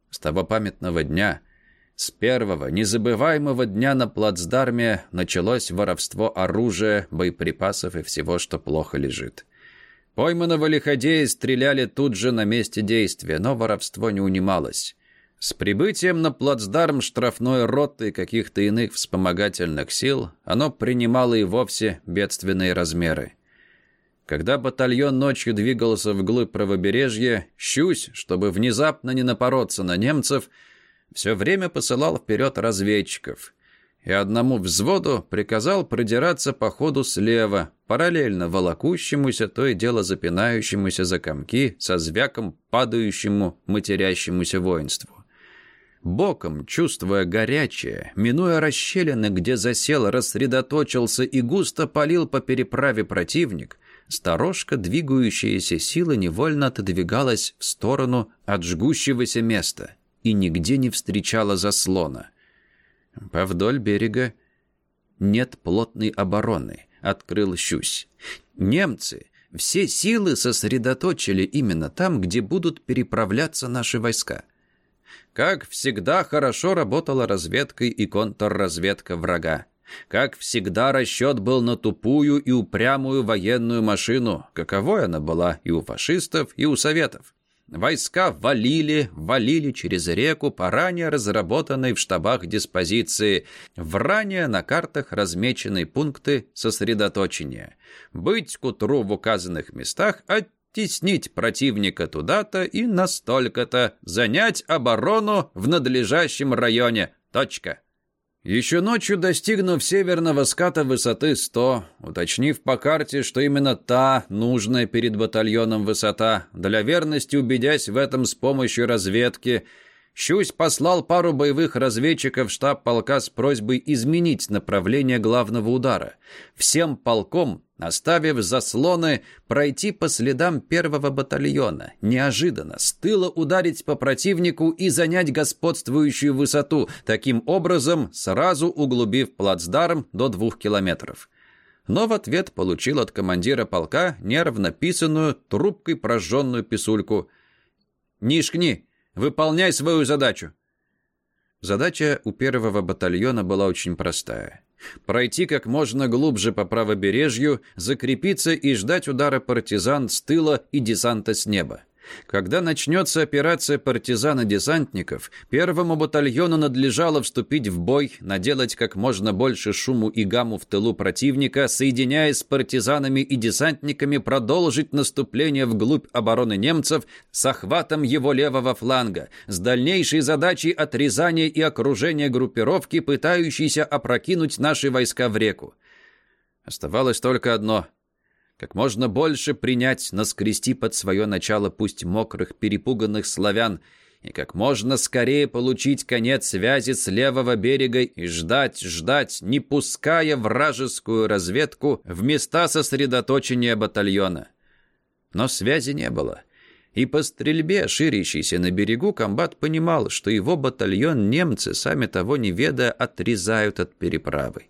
С того памятного дня, с первого незабываемого дня на плацдарме началось воровство оружия, боеприпасов и всего, что плохо лежит. Пойманного лиходея стреляли тут же на месте действия, но воровство не унималось. С прибытием на плацдарм штрафной роты и каких-то иных вспомогательных сил оно принимало и вовсе бедственные размеры. Когда батальон ночью двигался вглубь правобережья, щусь, чтобы внезапно не напороться на немцев, все время посылал вперед разведчиков и одному взводу приказал продираться по ходу слева, параллельно волокущемуся, то и дело запинающемуся за комки, со звяком падающему, матерящемуся воинству. Боком, чувствуя горячее, минуя расщелины, где засел, рассредоточился и густо палил по переправе противник, сторожка, двигающаяся сила, невольно отодвигалась в сторону от жгущегося места и нигде не встречала заслона — Повдоль берега нет плотной обороны, открыл Щусь. Немцы все силы сосредоточили именно там, где будут переправляться наши войска. Как всегда хорошо работала разведка и контрразведка врага. Как всегда расчет был на тупую и упрямую военную машину, каковой она была и у фашистов, и у советов. Войска валили, валили через реку по ранее разработанной в штабах диспозиции, в ранее на картах размеченные пункты сосредоточения. Быть к утру в указанных местах, оттеснить противника туда-то и настолько-то, занять оборону в надлежащем районе. Точка. Еще ночью, достигнув северного ската высоты 100, уточнив по карте, что именно та нужная перед батальоном высота, для верности убедясь в этом с помощью разведки, Щусь послал пару боевых разведчиков в штаб полка с просьбой изменить направление главного удара. Всем полком, оставив заслоны, пройти по следам первого батальона, неожиданно, с тыла ударить по противнику и занять господствующую высоту, таким образом сразу углубив плацдарм до двух километров. Но в ответ получил от командира полка нервно писанную, трубкой прожженную писульку. «Нишкни!» Выполняй свою задачу!» Задача у первого батальона была очень простая. Пройти как можно глубже по правобережью, закрепиться и ждать удара партизан с тыла и десанта с неба. Когда начнется операция партизан-десантников, первому батальону надлежало вступить в бой, наделать как можно больше шуму и гамму в тылу противника, соединяясь с партизанами и десантниками, продолжить наступление вглубь обороны немцев с охватом его левого фланга, с дальнейшей задачей отрезания и окружения группировки, пытающейся опрокинуть наши войска в реку. Оставалось только одно — как можно больше принять, наскрести под свое начало пусть мокрых, перепуганных славян, и как можно скорее получить конец связи с левого берега и ждать, ждать, не пуская вражескую разведку в места сосредоточения батальона. Но связи не было. И по стрельбе, ширящейся на берегу, комбат понимал, что его батальон немцы, сами того не ведая, отрезают от переправы.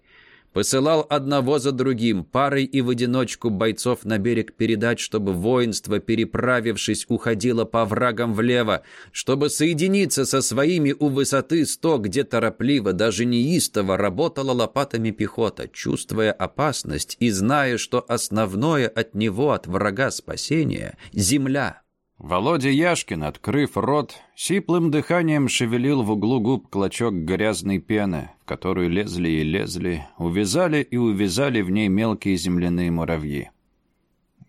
Посылал одного за другим, парой и в одиночку бойцов на берег передать, чтобы воинство, переправившись, уходило по врагам влево, чтобы соединиться со своими у высоты сто, где торопливо, даже неистово работала лопатами пехота, чувствуя опасность и зная, что основное от него, от врага спасения — земля. Володя Яшкин, открыв рот, сиплым дыханием шевелил в углу губ клочок грязной пены, в которую лезли и лезли, увязали и увязали в ней мелкие земляные муравьи.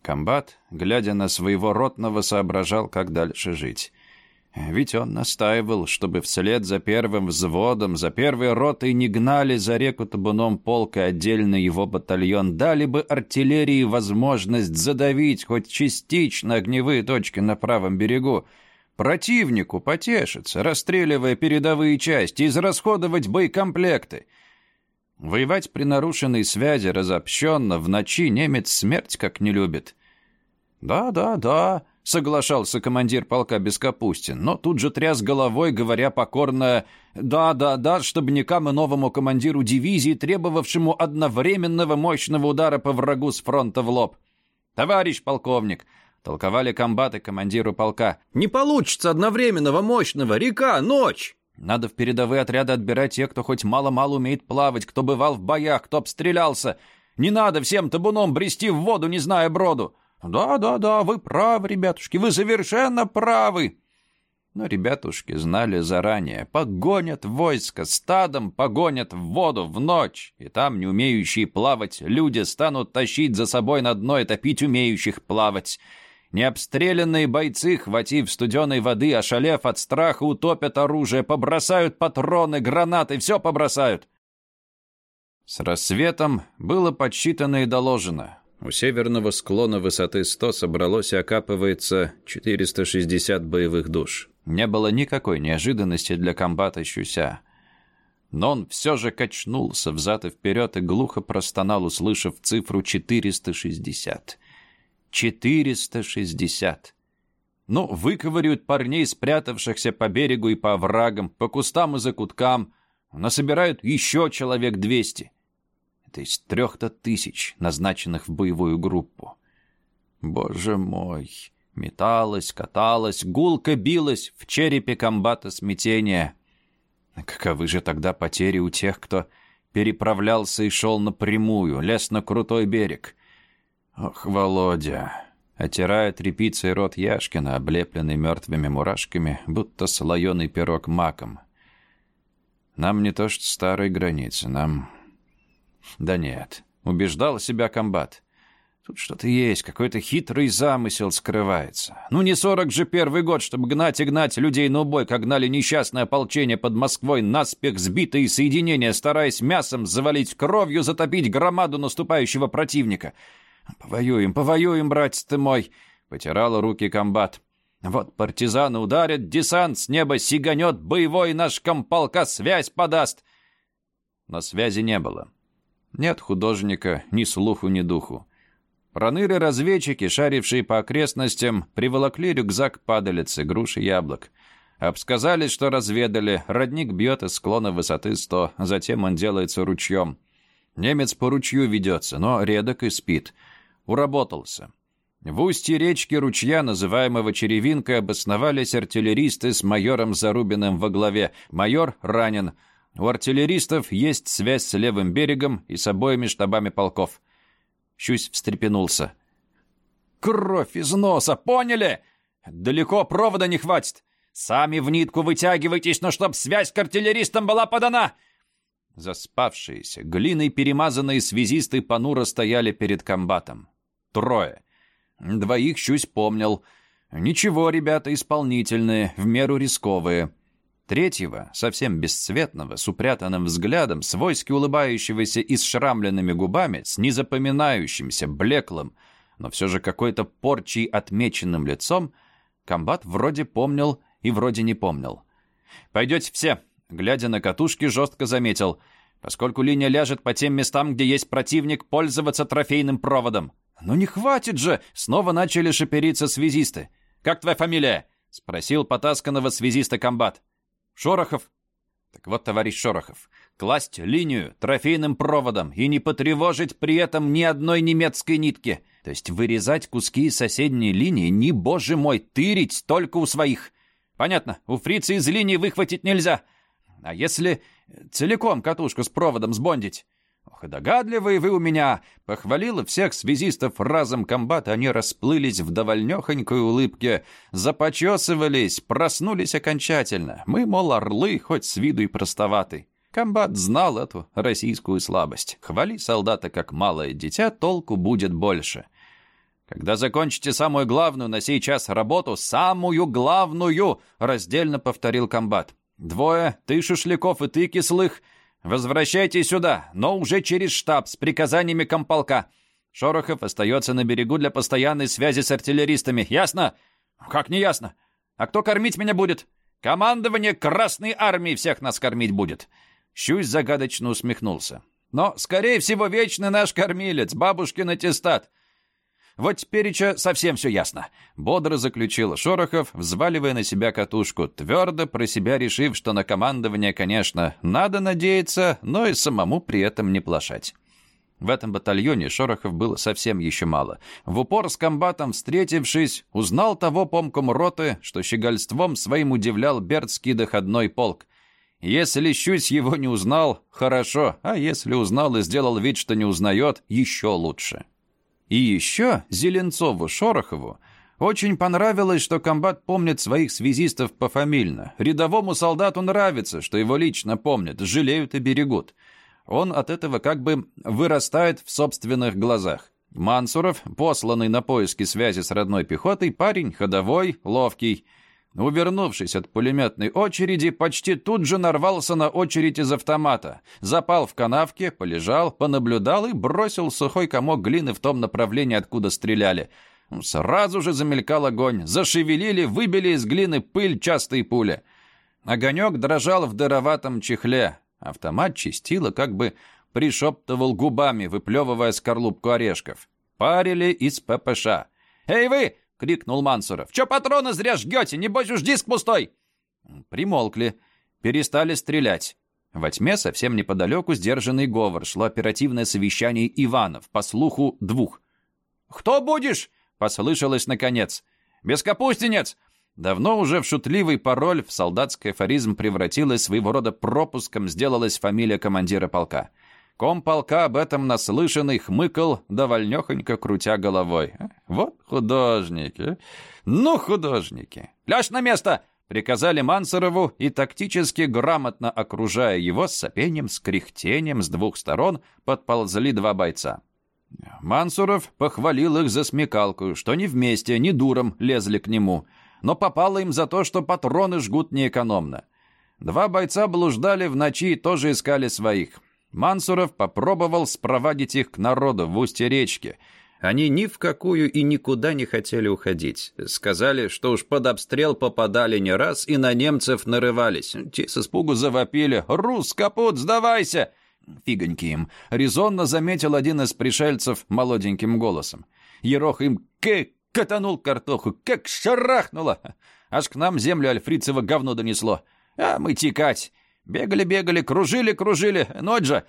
Комбат, глядя на своего ротного, соображал, как дальше жить. Ведь он настаивал, чтобы вслед за первым взводом, за первой ротой не гнали за реку табуном полка отдельно его батальон, дали бы артиллерии возможность задавить хоть частично огневые точки на правом берегу. Противнику потешиться, расстреливая передовые части, израсходовать боекомплекты. Воевать при нарушенной связи разобщенно в ночи немец смерть как не любит. «Да, да, да», — соглашался командир полка Бескапустин, но тут же тряс головой, говоря покорно «Да, да, да, штабникам и новому командиру дивизии, требовавшему одновременного мощного удара по врагу с фронта в лоб». «Товарищ полковник», — толковали комбаты командиру полка, «не получится одновременного мощного, река, ночь». «Надо в передовые отряды отбирать тех, кто хоть мало-мало умеет плавать, кто бывал в боях, кто обстрелялся. Не надо всем табуном брести в воду, не зная броду». «Да, да, да, вы правы, ребятушки, вы совершенно правы!» Но ребятушки знали заранее. Погонят войско, стадом погонят в воду в ночь, и там не умеющие плавать люди станут тащить за собой на дно и топить умеющих плавать. Необстрелянные бойцы, хватив студеной воды, ошалев от страха, утопят оружие, побросают патроны, гранаты, все побросают. С рассветом было подсчитано и доложено. У северного склона высоты 100 собралось и окапывается 460 боевых душ. Не было никакой неожиданности для комбата Щуся. Но он все же качнулся взад и вперед и глухо простонал, услышав цифру 460. 460. Ну, выковыряют парней, спрятавшихся по берегу и по оврагам, по кустам и закуткам, насобирают еще человек 200 то есть трех-то тысяч, назначенных в боевую группу. Боже мой! Металась, каталась, гулко билась в черепе комбата смятения. Каковы же тогда потери у тех, кто переправлялся и шел напрямую, лез на крутой берег? Ох, Володя! Отирая тряпицей рот Яшкина, облепленный мертвыми мурашками, будто слоеный пирог маком. Нам не то что старой границы, нам да нет, убеждал себя комбат. Тут что-то есть, какой-то хитрый замысел скрывается. Ну не сорок же первый год, чтобы гнать и гнать людей на убой, как гнали несчастное ополчение под Москвой, наспех сбитые соединения, стараясь мясом завалить кровью, затопить громаду наступающего противника. «Повоюем, повоюем, братец ты мой!» — потирал руки комбат. «Вот партизаны ударят, десант с неба сиганет, боевой наш комполка связь подаст!» Но связи не было. Нет художника ни слуху, ни духу. Проныры-разведчики, шарившие по окрестностям, приволокли рюкзак падалицы, груши, яблок. Обсказали, что разведали. Родник бьет из склона высоты сто, затем он делается ручьем. Немец по ручью ведется, но редок и спит. Уработался. В устье речки ручья, называемого Черевинкой, обосновались артиллеристы с майором Зарубиным во главе. Майор ранен. У артиллеристов есть связь с левым берегом и с обоими штабами полков. Щусь встрепенулся. «Кровь из носа, поняли? Далеко провода не хватит. Сами в нитку вытягивайтесь, но чтоб связь к артиллеристам была подана!» Заспавшиеся, глиной перемазанные связисты понуро стояли перед комбатом. Трое. Двоих Щусь помнил. Ничего, ребята исполнительные, в меру рисковые. Третьего, совсем бесцветного, с упрятанным взглядом, свойски улыбающегося и с шрамленными губами, с незапоминающимся, блеклым, но все же какой-то порчей отмеченным лицом, комбат вроде помнил и вроде не помнил. «Пойдете все», — глядя на катушки, жестко заметил, «поскольку линия ляжет по тем местам, где есть противник, пользоваться трофейным проводом». «Ну не хватит же!» — снова начали шипериться связисты. «Как твоя фамилия?» — спросил потасканного связиста комбат. Шорохов? Так вот, товарищ Шорохов, класть линию трофейным проводом и не потревожить при этом ни одной немецкой нитки. То есть вырезать куски соседней линии, не, боже мой, тырить только у своих. Понятно, у фрица из линии выхватить нельзя. А если целиком катушку с проводом сбондить? «Ох, и догадливые вы у меня!» — похвалила всех связистов разом комбата. Они расплылись в довольнёхонькой улыбке, започесывались, проснулись окончательно. Мы, мол, орлы, хоть с виду и простоваты. Комбат знал эту российскую слабость. Хвали солдата как малое дитя, толку будет больше. Когда закончите самую главную на сей час работу, самую главную, раздельно повторил комбат. Двое, ты, Шушляков, и ты, Кислых, возвращайтесь сюда, но уже через штаб с приказаниями комполка. Шорохов остается на берегу для постоянной связи с артиллеристами. Ясно? Как не ясно? А кто кормить меня будет? Командование Красной Армии всех нас кормить будет. Щусь загадочно усмехнулся. Но, скорее всего, вечный наш кормилец, бабушкин аттестат. Вот тепереча совсем все ясно. Бодро заключил Шорохов, взваливая на себя катушку, твердо про себя решив, что на командование, конечно, надо надеяться, но и самому при этом не плашать. В этом батальоне Шорохов было совсем еще мало. В упор с комбатом встретившись, узнал того помком роты, что щегольством своим удивлял Бердский доходной полк. Если Щусь его не узнал, хорошо, а если узнал и сделал вид, что не узнает, еще лучше. И еще Зеленцову Шорохову очень понравилось, что комбат помнит своих связистов пофамильно. Рядовому солдату нравится, что его лично помнят, жалеют и берегут. Он от этого как бы вырастает в собственных глазах. Мансуров, посланный на поиски связи с родной пехотой, парень ходовой, ловкий. Увернувшись от пулеметной очереди, почти тут же нарвался на очередь из автомата. Запал в канавке, полежал, понаблюдал и бросил сухой комок глины в том направлении, откуда стреляли. Сразу же замелькал огонь. Зашевелили, выбили из глины пыль частые пули. Огонек дрожал в дыроватом чехле. Автомат чистило, как бы пришептывал губами, выплевывая скорлупку орешков. Парили из ППШ. «Эй вы!» — крикнул Мансуров. «Че патроны зря жгете? Небось уж диск пустой!» Примолкли. Перестали стрелять. Во тьме совсем неподалеку сдержанный говор. Шло оперативное совещание Иванов, по слуху двух. «Кто будешь?» — послышалось наконец. «Бескапустинец! Давно уже в шутливый пароль, в солдатский афоризм превратилась своего рода пропуском, сделалась фамилия командира полка. Комполка об этом наслышанный хмыкал, довольнёхонько крутя головой. Вот художники. Ну, художники. «Ляжь на место!» — приказали Мансорову и, тактически грамотно окружая его, с сопением, с кряхтением с двух сторон подползли два бойца. Мансуров похвалил их за смекалку, что не вместе, ни дуром лезли к нему — но попало им за то, что патроны жгут неэкономно. Два бойца блуждали в ночи и тоже искали своих. Мансуров попробовал спровадить их к народу в устье речки. Они ни в какую и никуда не хотели уходить. Сказали, что уж под обстрел попадали не раз и на немцев нарывались. Те с испугу завопили «Рус, капут, сдавайся!» Фигоньки им. Резонно заметил один из пришельцев молоденьким голосом. Ерох им «К катанул картоху, как шарахнуло. Аж к нам землю Альфрицева говно донесло. А мы текать. Бегали-бегали, кружили-кружили. Ночь же.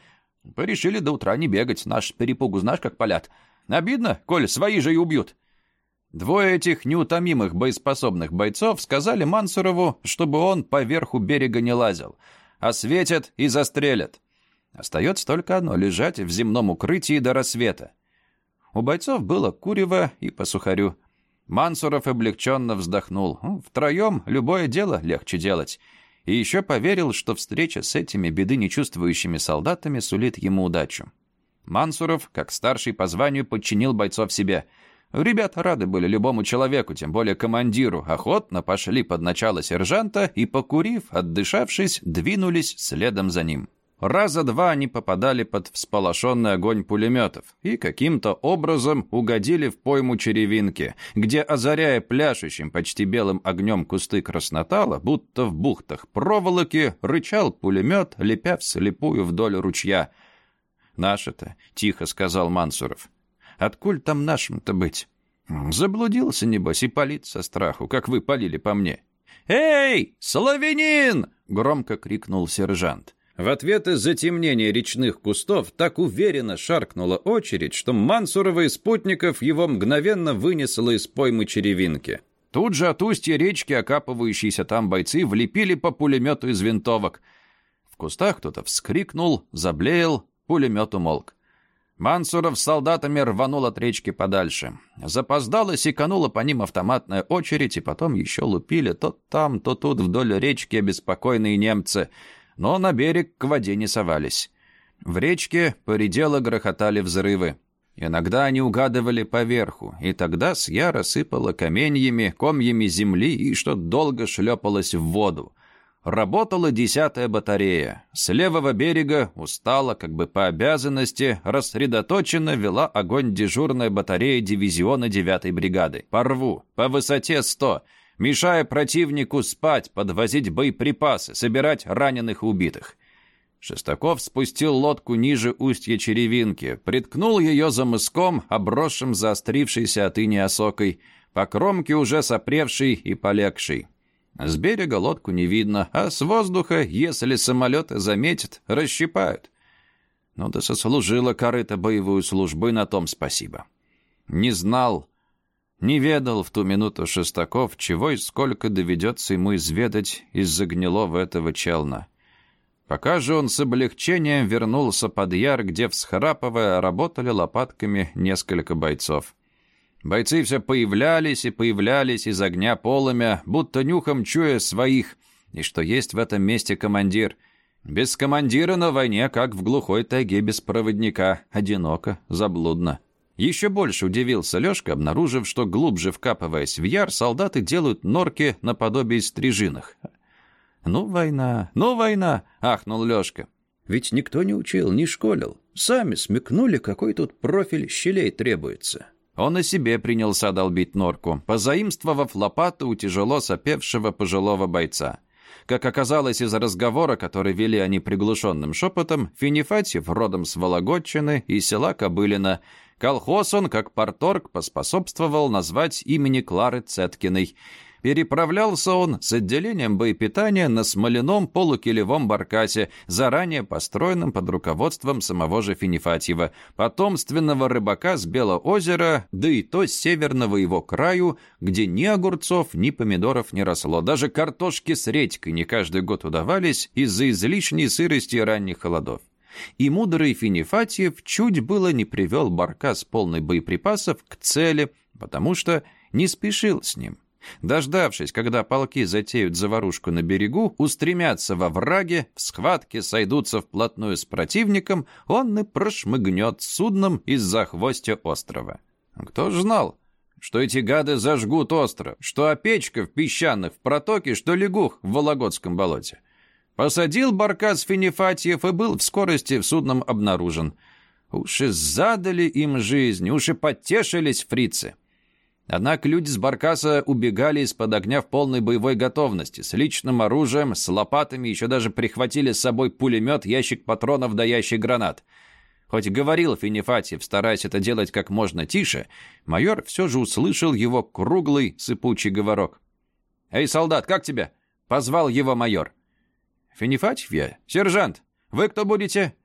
Порешили до утра не бегать. Наш перепугу знаешь, как палят. Обидно, коль свои же и убьют. Двое этих неутомимых боеспособных бойцов сказали Мансурову, чтобы он по верху берега не лазил. Осветят и застрелят. Остается только одно — лежать в земном укрытии до рассвета. У бойцов было курево и по сухарю. Мансуров облегченно вздохнул. Втроем любое дело легче делать. И еще поверил, что встреча с этими беды нечувствующими солдатами сулит ему удачу. Мансуров, как старший по званию, подчинил бойцов себе. Ребята рады были любому человеку, тем более командиру. Охотно пошли под начало сержанта и, покурив, отдышавшись, двинулись следом за ним. Раза два они попадали под всполошенный огонь пулеметов и каким-то образом угодили в пойму черевинки, где, озаряя пляшущим почти белым огнем кусты краснотала, будто в бухтах проволоки, рычал пулемет, лепя вслепую вдоль ручья. «Наши-то», — тихо сказал Мансуров. «Откуль там нашим-то быть?» «Заблудился, небось, и палит со страху, как вы палили по мне». «Эй, славянин!» — громко крикнул сержант. В ответ из затемнения речных кустов так уверенно шаркнула очередь, что Мансурова и спутников его мгновенно вынесло из поймы черевинки. Тут же от устья речки окапывающиеся там бойцы влепили по пулемету из винтовок. В кустах кто-то вскрикнул, заблеял, пулемет умолк. Мансуров с солдатами рванул от речки подальше. Запоздало секанула по ним автоматная очередь, и потом еще лупили то там, то тут вдоль речки обеспокоенные немцы — но на берег к воде не совались. В речке поредело грохотали взрывы. Иногда они угадывали поверху, и тогда Сьяра сыпала каменьями, комьями земли и что долго шлепалось в воду. Работала десятая батарея. С левого берега устала, как бы по обязанности, рассредоточенно вела огонь дежурная батарея дивизиона девятой бригады. По рву, по высоте сто, мешая противнику спать, подвозить боеприпасы, собирать раненых и убитых. Шестаков спустил лодку ниже устья черевинки, приткнул ее за мыском, обросшим заострившейся от ини осокой, по кромке уже сопревшей и полегшей. С берега лодку не видно, а с воздуха, если самолеты заметят, расщипают. Ну да сослужила корыто боевую службу, и на том спасибо. Не знал, не ведал в ту минуту Шестаков, чего и сколько доведется ему изведать из-за гнилого этого челна. Пока же он с облегчением вернулся под яр, где, всхрапывая, работали лопатками несколько бойцов. Бойцы все появлялись и появлялись из огня полымя, будто нюхом чуя своих, и что есть в этом месте командир. Без командира на войне, как в глухой тайге без проводника, одиноко, заблудно. Еще больше удивился Лёшка, обнаружив, что глубже вкапываясь в яр, солдаты делают норки наподобие стрижинах. «Ну, война, ну, война!» — ахнул Лёшка. «Ведь никто не учил, не школил. Сами смекнули, какой тут профиль щелей требуется». Он и себе принялся долбить норку, позаимствовав лопату у тяжело сопевшего пожилого бойца. Как оказалось из разговора, который вели они приглушенным шепотом, Финифатьев родом с Вологодчины и села Кобылина. Колхоз он, как порторг, поспособствовал назвать имени Клары Цеткиной – Переправлялся он с отделением боепитания на смоляном полукилевом баркасе, заранее построенном под руководством самого же Финифатьева, потомственного рыбака с Белоозера, да и то с северного его краю, где ни огурцов, ни помидоров не росло. Даже картошки с редькой не каждый год удавались из-за излишней сырости ранних холодов. И мудрый Финифатьев чуть было не привел баркас полный боеприпасов к цели, потому что не спешил с ним. Дождавшись, когда полки затеют заварушку на берегу, устремятся во враге, в схватке сойдутся вплотную с противником, он и прошмыгнет судном из-за хвостя острова. Кто ж знал, что эти гады зажгут остров, что опечка в песчаных в протоке, что лягух в Вологодском болоте. Посадил Баркас Финифатьев и был в скорости в судном обнаружен. Уж и задали им жизнь, уж и потешились фрицы. Однако люди с Баркаса убегали из-под огня в полной боевой готовности, с личным оружием, с лопатами, еще даже прихватили с собой пулемет, ящик патронов да ящик гранат. Хоть говорил Финифатьев, стараясь это делать как можно тише, майор все же услышал его круглый сыпучий говорок. «Эй, солдат, как тебя?» — позвал его майор. «Финифатьев я? Сержант. Вы кто будете?»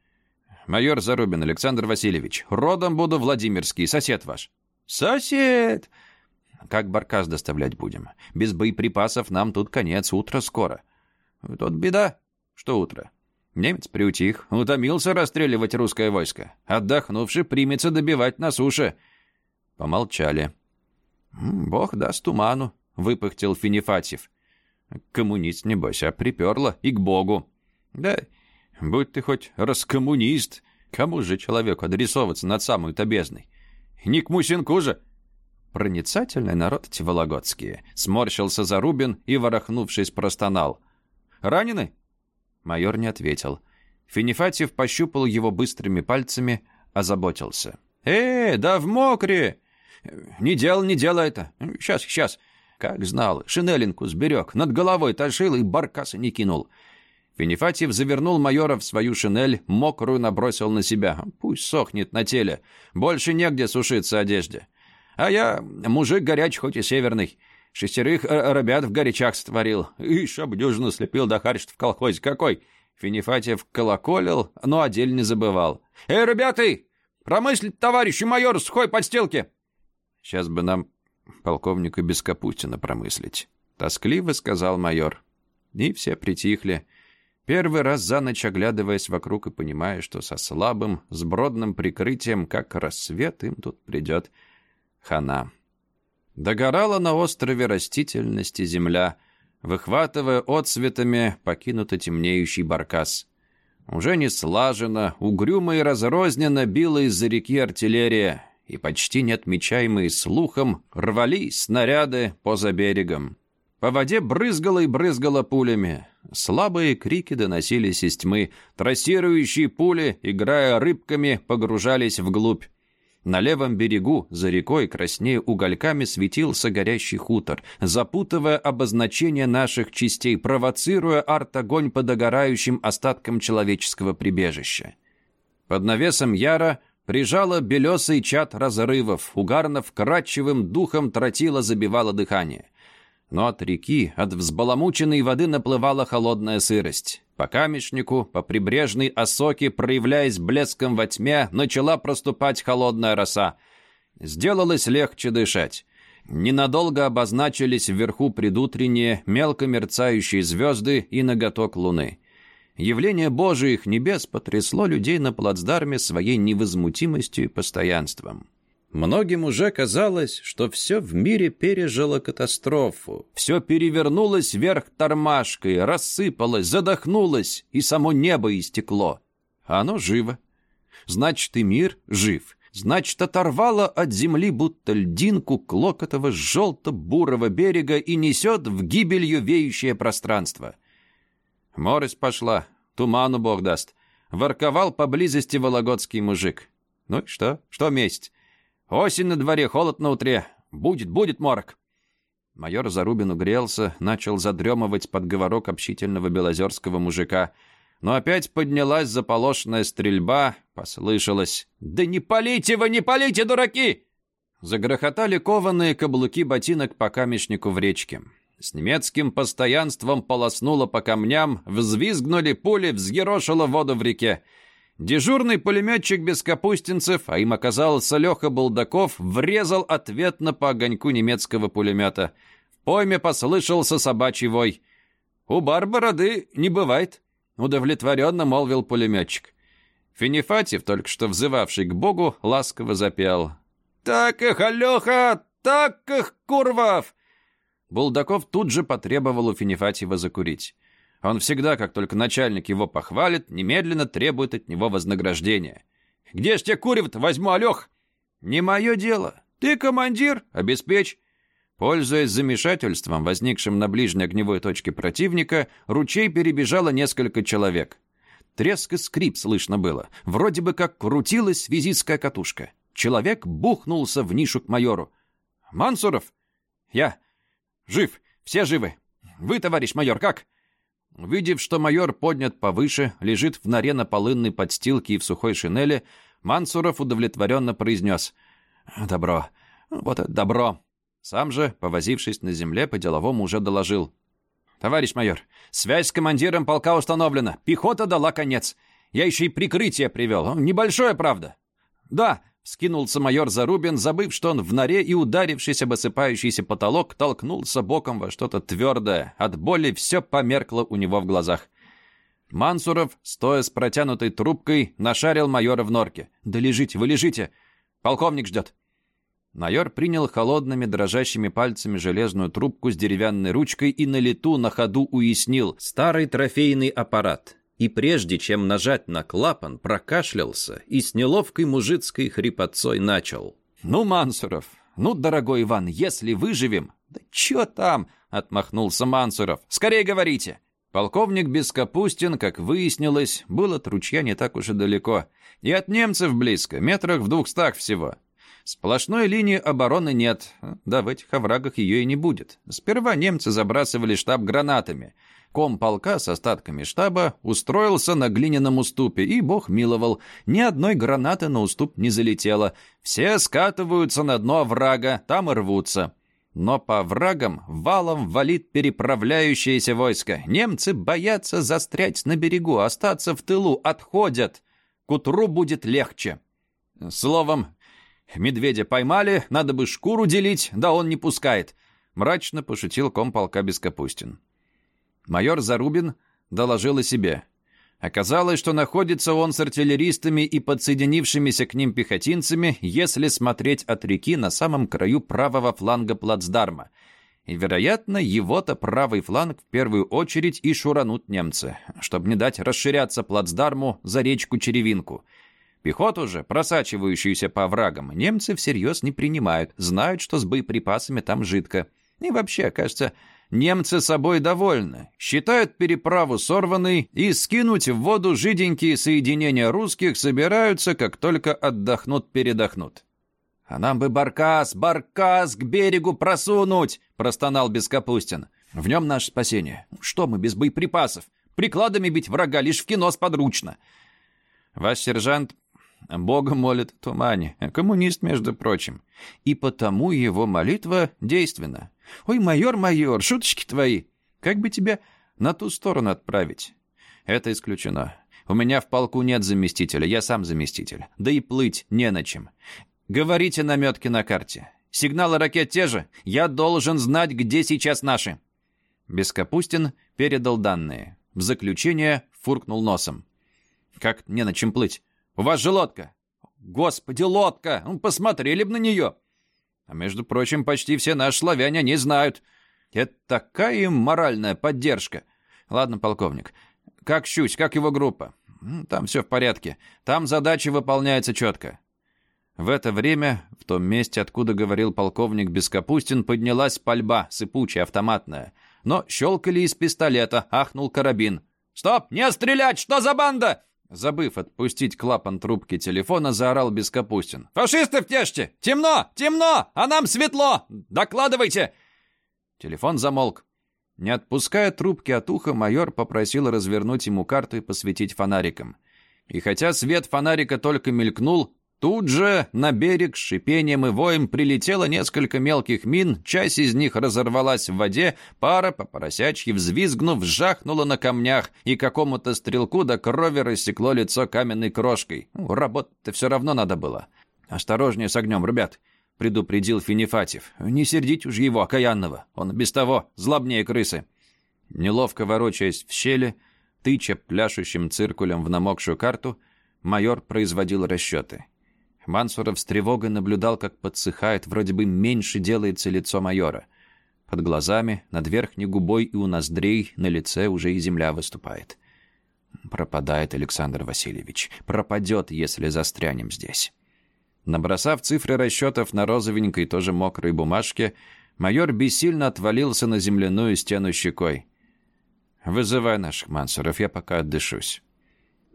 «Майор Зарубин Александр Васильевич. Родом буду Владимирский, сосед ваш». «Сосед!» Как баркас доставлять будем? Без боеприпасов нам тут конец, утро скоро. Тут беда. Что утро? Немец приутих, утомился расстреливать русское войско. Отдохнувший примется добивать на суше. Помолчали. «Бог даст туману», — выпахтел Финифатьев. «Коммунист, небось, а приперла и к Богу». «Да, будь ты хоть раскоммунист, кому же человеку адресоваться над самой-то бездной? Не к Мусинку же!» Проницательный народ эти вологодские. Сморщился Зарубин и, ворохнувшись, простонал. «Ранены?» Майор не ответил. Финифатьев пощупал его быстрыми пальцами, озаботился. «Э, да в мокре!» «Не делал, не дело это. Сейчас, сейчас». Как знал, шинелинку сберег, над головой тащил и баркаса не кинул. Финифатьев завернул майора в свою шинель, мокрую набросил на себя. Пусть сохнет на теле. Больше негде сушиться одежде. А я мужик горячий, хоть и северный. Шестерых э, ребят в горячах створил. И шабдюжину слепил до харчеств в колхозе. Какой? Финифатьев колоколил, но отдель не забывал. «Эй, ребята! Промыслить, товарищу майору, сухой подстилки!» «Сейчас бы нам полковнику без Капустина промыслить», — тоскливо сказал майор. И все притихли. Первый раз за ночь оглядываясь вокруг и понимая, что со слабым, сбродным прикрытием, как рассвет, им тут придет — хана. Догорала на острове растительности земля, выхватывая отцветами покинутый темнеющий баркас. Уже не слаженно, угрюмо и разрозненно била из-за реки артиллерия, и почти неотмечаемые слухом рвались снаряды поза берегом. По воде брызгало и брызгало пулями. Слабые крики доносились из тьмы. Трассирующие пули, играя рыбками, погружались вглубь. На левом берегу, за рекой, краснее угольками, светился горящий хутор, запутывая обозначение наших частей, провоцируя арт-огонь по догорающим остаткам человеческого прибежища. Под навесом Яра прижала белесый чат разрывов, угарно вкрадчивым духом тротила забивала дыхание. Но от реки, от взбаламученной воды наплывала холодная сырость. По камешнику, по прибрежной осоке, проявляясь блеском во тьме, начала проступать холодная роса. Сделалось легче дышать. Ненадолго обозначились вверху предутренние, мелко мерцающие звезды и ноготок луны. Явление Божиих небес потрясло людей на плацдарме своей невозмутимостью и постоянством. Многим уже казалось, что все в мире пережило катастрофу. Все перевернулось вверх тормашкой, рассыпалось, задохнулось, и само небо истекло. А оно живо. Значит, и мир жив. Значит, оторвало от земли будто льдинку клокотого желто-бурого берега и несет в гибелью веющее пространство. Морось пошла, туману бог даст. Ворковал поблизости вологодский мужик. Ну и что? Что месть? Осень на дворе, холод на утре. Будет, будет морок. Майор Зарубин угрелся, начал задремывать под говорок общительного белозерского мужика. Но опять поднялась заполошенная стрельба, послышалось. «Да не полите вы, не полите, дураки!» Загрохотали кованые каблуки ботинок по камешнику в речке. С немецким постоянством полоснуло по камням, взвизгнули пули, взъерошило воду в реке. Дежурный пулеметчик без капустинцев, а им оказался Леха Булдаков, врезал ответно по огоньку немецкого пулемета. В пойме послышался собачий вой. «У Барбароды не бывает», — удовлетворенно молвил пулеметчик. Финифатьев, только что взывавший к Богу, ласково запел. «Так их, Алёха! Так их, Курвов!» Булдаков тут же потребовал у Финифатьева закурить. Он всегда, как только начальник его похвалит, немедленно требует от него вознаграждения. «Где ж тебе курив-то возьму, Алёх?» «Не мое дело. Ты командир, обеспечь». Пользуясь замешательством, возникшим на ближней огневой точке противника, ручей перебежало несколько человек. Треск и скрип слышно было. Вроде бы как крутилась визитская катушка. Человек бухнулся в нишу к майору. «Мансуров?» «Я. Жив. Все живы. Вы, товарищ майор, как?» Увидев, что майор поднят повыше, лежит в норе на полынной подстилке и в сухой шинели, Мансуров удовлетворенно произнес «Добро. Вот это добро». Сам же, повозившись на земле, по-деловому уже доложил. «Товарищ майор, связь с командиром полка установлена. Пехота дала конец. Я еще и прикрытие привел. Небольшое, правда». «Да, Скинулся майор Зарубин, забыв, что он в норе и, ударившись об осыпающийся потолок, толкнулся боком во что-то твердое. От боли все померкло у него в глазах. Мансуров, стоя с протянутой трубкой, нашарил майора в норке. «Да лежите, вы лежите! Полковник ждет!» Майор принял холодными дрожащими пальцами железную трубку с деревянной ручкой и на лету на ходу уяснил «старый трофейный аппарат» и прежде чем нажать на клапан, прокашлялся и с неловкой мужицкой хрипотцой начал. «Ну, Мансуров, ну, дорогой Иван, если выживем...» «Да чё там?» — отмахнулся Мансуров. «Скорее говорите!» Полковник Бескапустин, как выяснилось, был от ручья не так уж и далеко. И от немцев близко, метрах в двухстах всего. Сплошной линии обороны нет. Да, в этих оврагах ее и не будет. Сперва немцы забрасывали штаб гранатами — Ком полка с остатками штаба устроился на глиняном уступе, и, бог миловал, ни одной гранаты на уступ не залетело. Все скатываются на дно врага, там и рвутся. Но по врагам валом валит переправляющееся войско. Немцы боятся застрять на берегу, остаться в тылу, отходят. К утру будет легче. Словом, медведя поймали, надо бы шкуру делить, да он не пускает. Мрачно пошутил комполка Бескапустин. Майор Зарубин доложил о себе. Оказалось, что находится он с артиллеристами и подсоединившимися к ним пехотинцами, если смотреть от реки на самом краю правого фланга плацдарма. И, вероятно, его-то правый фланг в первую очередь и шуранут немцы, чтобы не дать расширяться плацдарму за речку Черевинку. Пехоту же, просачивающуюся по оврагам, немцы всерьез не принимают, знают, что с боеприпасами там жидко. И вообще, кажется, немцы собой довольны, считают переправу сорванной и скинуть в воду жиденькие соединения русских собираются, как только отдохнут-передохнут. «А нам бы баркас, баркас к берегу просунуть!» — простонал Бескапустин. «В нем наше спасение. Что мы без боеприпасов? Прикладами бить врага лишь в кино сподручно». Ваш сержант Бога молит в тумане, коммунист, между прочим. И потому его молитва действенна. «Ой, майор, майор, шуточки твои! Как бы тебя на ту сторону отправить?» «Это исключено. У меня в полку нет заместителя, я сам заместитель. Да и плыть не на чем. «Говорите наметки на карте. Сигналы ракет те же. Я должен знать, где сейчас наши». Бескапустин передал данные. В заключение фуркнул носом. «Как не на чем плыть? У вас же лодка!» «Господи, лодка! Ну, посмотрели бы на нее!» А между прочим, почти все наши славяне не знают. Это такая им моральная поддержка. Ладно, полковник. Как Щусь, как его группа? Там все в порядке. Там задача выполняется четко. В это время, в том месте, откуда говорил полковник Бескапустин, поднялась пальба, сыпучая, автоматная. Но щелкали из пистолета, ахнул карабин. «Стоп! Не стрелять! Что за банда?» Забыв отпустить клапан трубки телефона, заорал Бескапустин. «Фашисты втешьте! Темно! Темно! А нам светло! Докладывайте!» Телефон замолк. Не отпуская трубки от уха, майор попросил развернуть ему карту и посветить фонариком. И хотя свет фонарика только мелькнул, Тут же на берег с шипением и воем прилетело несколько мелких мин, часть из них разорвалась в воде, пара, по поросячьи взвизгнув, жахнула на камнях, и какому-то стрелку до крови рассекло лицо каменной крошкой. Ну, работать-то все равно надо было. «Осторожнее с огнем, ребят», — предупредил Финифатьев. «Не сердить уж его, окаянного. Он без того злобнее крысы». Неловко ворочаясь в щели, тыча пляшущим циркулем в намокшую карту, майор производил расчеты. Мансуров с тревогой наблюдал, как подсыхает, вроде бы меньше делается лицо майора. Под глазами, над верхней губой и у ноздрей на лице уже и земля выступает. Пропадает Александр Васильевич. Пропадет, если застрянем здесь. Набросав цифры расчетов на розовенькой, тоже мокрой бумажке, майор бессильно отвалился на земляную стену щекой. «Вызывай наших Мансуров, я пока отдышусь».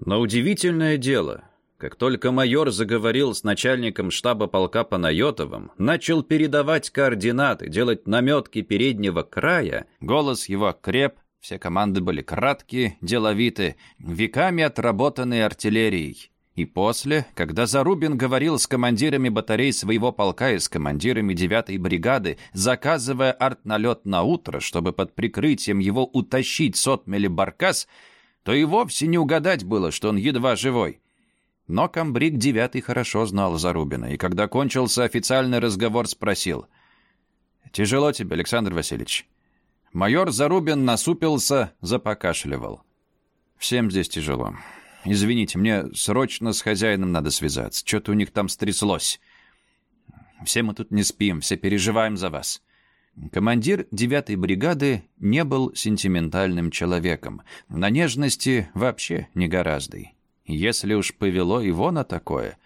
Но удивительное дело, как только майор заговорил с начальником штаба полка Панайотовым, начал передавать координаты, делать наметки переднего края, голос его креп, все команды были краткие, деловиты, веками отработанные артиллерией. И после, когда Зарубин говорил с командирами батарей своего полка и с командирами 9-й бригады, заказывая артналет на утро, чтобы под прикрытием его утащить сотмели баркас, то и вовсе не угадать было, что он едва живой. Но комбриг девятый хорошо знал Зарубина, и когда кончился официальный разговор, спросил. «Тяжело тебе, Александр Васильевич?» Майор Зарубин насупился, запокашливал. «Всем здесь тяжело. Извините, мне срочно с хозяином надо связаться. Что-то у них там стряслось. Все мы тут не спим, все переживаем за вас». Командир девятой бригады не был сентиментальным человеком. На нежности вообще не гораздо. Если уж повело его на такое...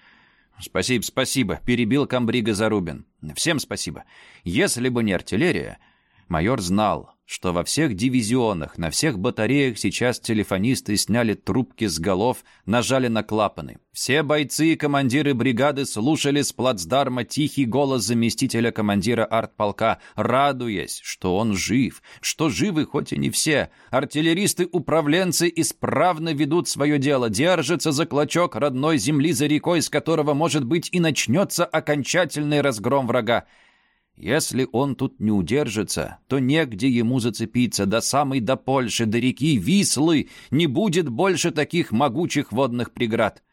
«Спасибо, спасибо», — перебил комбрига Зарубин. «Всем спасибо. Если бы не артиллерия...» Майор знал, что во всех дивизионах, на всех батареях сейчас телефонисты сняли трубки с голов, нажали на клапаны. Все бойцы и командиры бригады слушали с плацдарма тихий голос заместителя командира артполка, радуясь, что он жив, что живы хоть и не все. Артиллеристы-управленцы исправно ведут свое дело, держатся за клочок родной земли за рекой, с которого, может быть, и начнется окончательный разгром врага. Если он тут не удержится, то негде ему зацепиться до самой до Польши, до реки Вислы. Не будет больше таких могучих водных преград.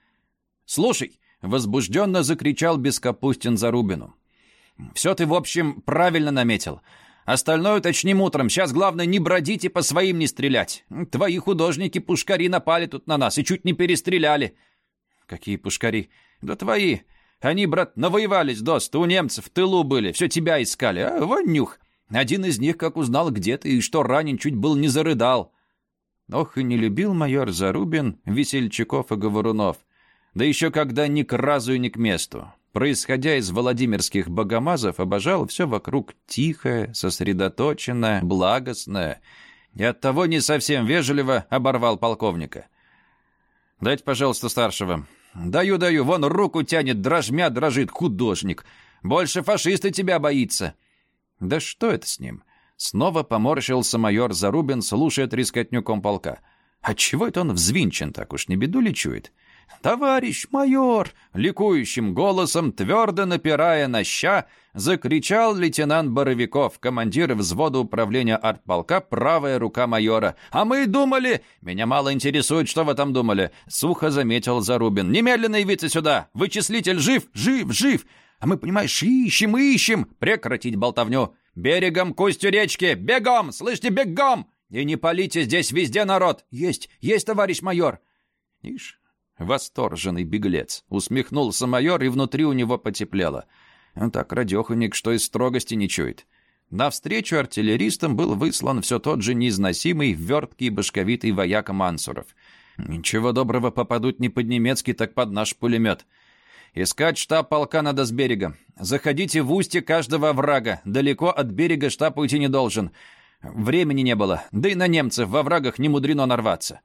«Слушай!» — возбужденно закричал Бескапустин Зарубину. «Все ты, в общем, правильно наметил. Остальное уточним утром. Сейчас главное не бродить и по своим не стрелять. Твои художники-пушкари напали тут на нас и чуть не перестреляли». «Какие пушкари?» «Да твои. Они, брат, навоевались доста, у немцев в тылу были, все тебя искали, а вон нюх. Один из них, как узнал, где ты и что ранен, чуть был не зарыдал». Ох, и не любил майор Зарубин весельчаков и говорунов. Да еще когда ни к разу и ни к месту. Происходя из Владимирских богомазов, обожал все вокруг тихое, сосредоточенное, благостное. И оттого не совсем вежливо оборвал полковника. «Дайте, пожалуйста, старшего». «Даю, даю, вон руку тянет, дрожмя дрожит художник. Больше фашисты тебя боится». «Да что это с ним?» Снова поморщился майор Зарубин, слушая трескотню комполка. «Отчего это он взвинчен так уж, не беду ли чует?» «Товарищ майор!» — ликующим голосом, твердо напирая на ща, закричал лейтенант Боровиков, командир взвода управления артполка, правая рука майора. «А мы думали...» «Меня мало интересует, что вы там думали», — сухо заметил Зарубин. «Немедленно явиться сюда! Вычислитель жив! Жив! Жив! А мы, понимаешь, ищем, ищем! Прекратить болтовню! Берегом к речки! Бегом! Слышите, бегом! И не полите, здесь везде народ! Есть! Есть, товарищ майор!» Ишь, Восторженный беглец. Усмехнулся майор, и внутри у него потеплело. Так, радеханик, что из строгости не чует. Навстречу артиллеристам был выслан все тот же неизносимый, верткий и башковитый вояка Мансуров. Ничего доброго попадут не под немецкий, так под наш пулемет. Искать штаб полка надо с берега. Заходите в устье каждого врага. Далеко от берега штаб уйти не должен. Времени не было. Да и на немцев во врагах не мудрено нарваться.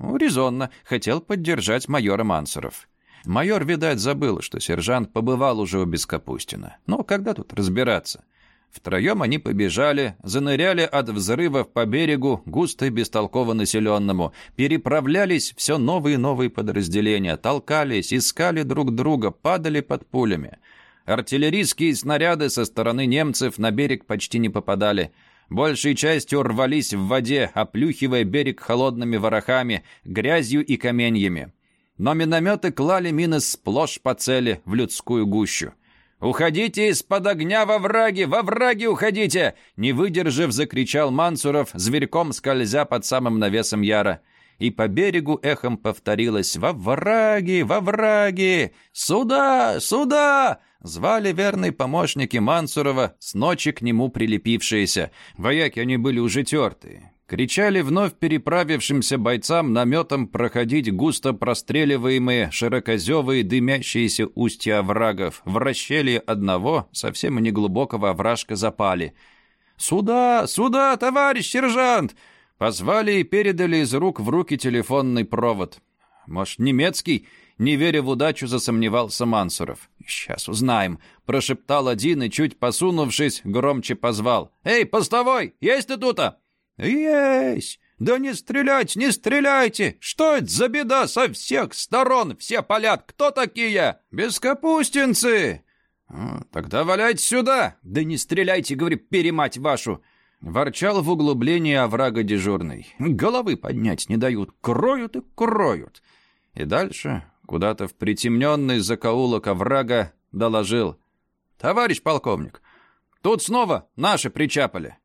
Резонно. Хотел поддержать майора Мансуров. Майор, видать, забыл, что сержант побывал уже у Бескапустина. Но когда тут разбираться? Втроем они побежали, заныряли от взрывов по берегу, густо и бестолково населенному, переправлялись все новые и новые подразделения, толкались, искали друг друга, падали под пулями. Артиллерийские снаряды со стороны немцев на берег почти не попадали – большей частью рвались в воде, оплюхивая берег холодными ворохами, грязью и каменьями. Но минометы клали мины сплошь по цели в людскую гущу. «Уходите из-под огня во враги! Во враги уходите!» Не выдержав, закричал Мансуров, зверьком скользя под самым навесом Яра. И по берегу эхом повторилось «Во враги! Во враги! Сюда! Сюда!» Звали верные помощники Мансурова, с ночи к нему прилепившиеся. Вояки они были уже тертые. Кричали вновь переправившимся бойцам наметом проходить густо простреливаемые, широкозевые, дымящиеся устья оврагов. В расщелье одного, совсем неглубокого овражка запали. «Сюда! Сюда, товарищ сержант!» Позвали и передали из рук в руки телефонный провод. «Может, немецкий?» Не веря в удачу, засомневался Мансуров. «Сейчас узнаем», — прошептал один и, чуть посунувшись, громче позвал. «Эй, постовой, есть ты тут-то?» «Есть! Да не стрелять, не стреляйте! Что это за беда со всех сторон? Все палят! Кто такие? Бескапустинцы!» «Тогда валяйте сюда!» «Да не стреляйте, говорю, перемать вашу!» Ворчал в углублении оврага дежурный. «Головы поднять не дают, кроют и кроют!» И дальше куда-то в притемненный закоулок оврага, доложил. «Товарищ полковник, тут снова наши причапали.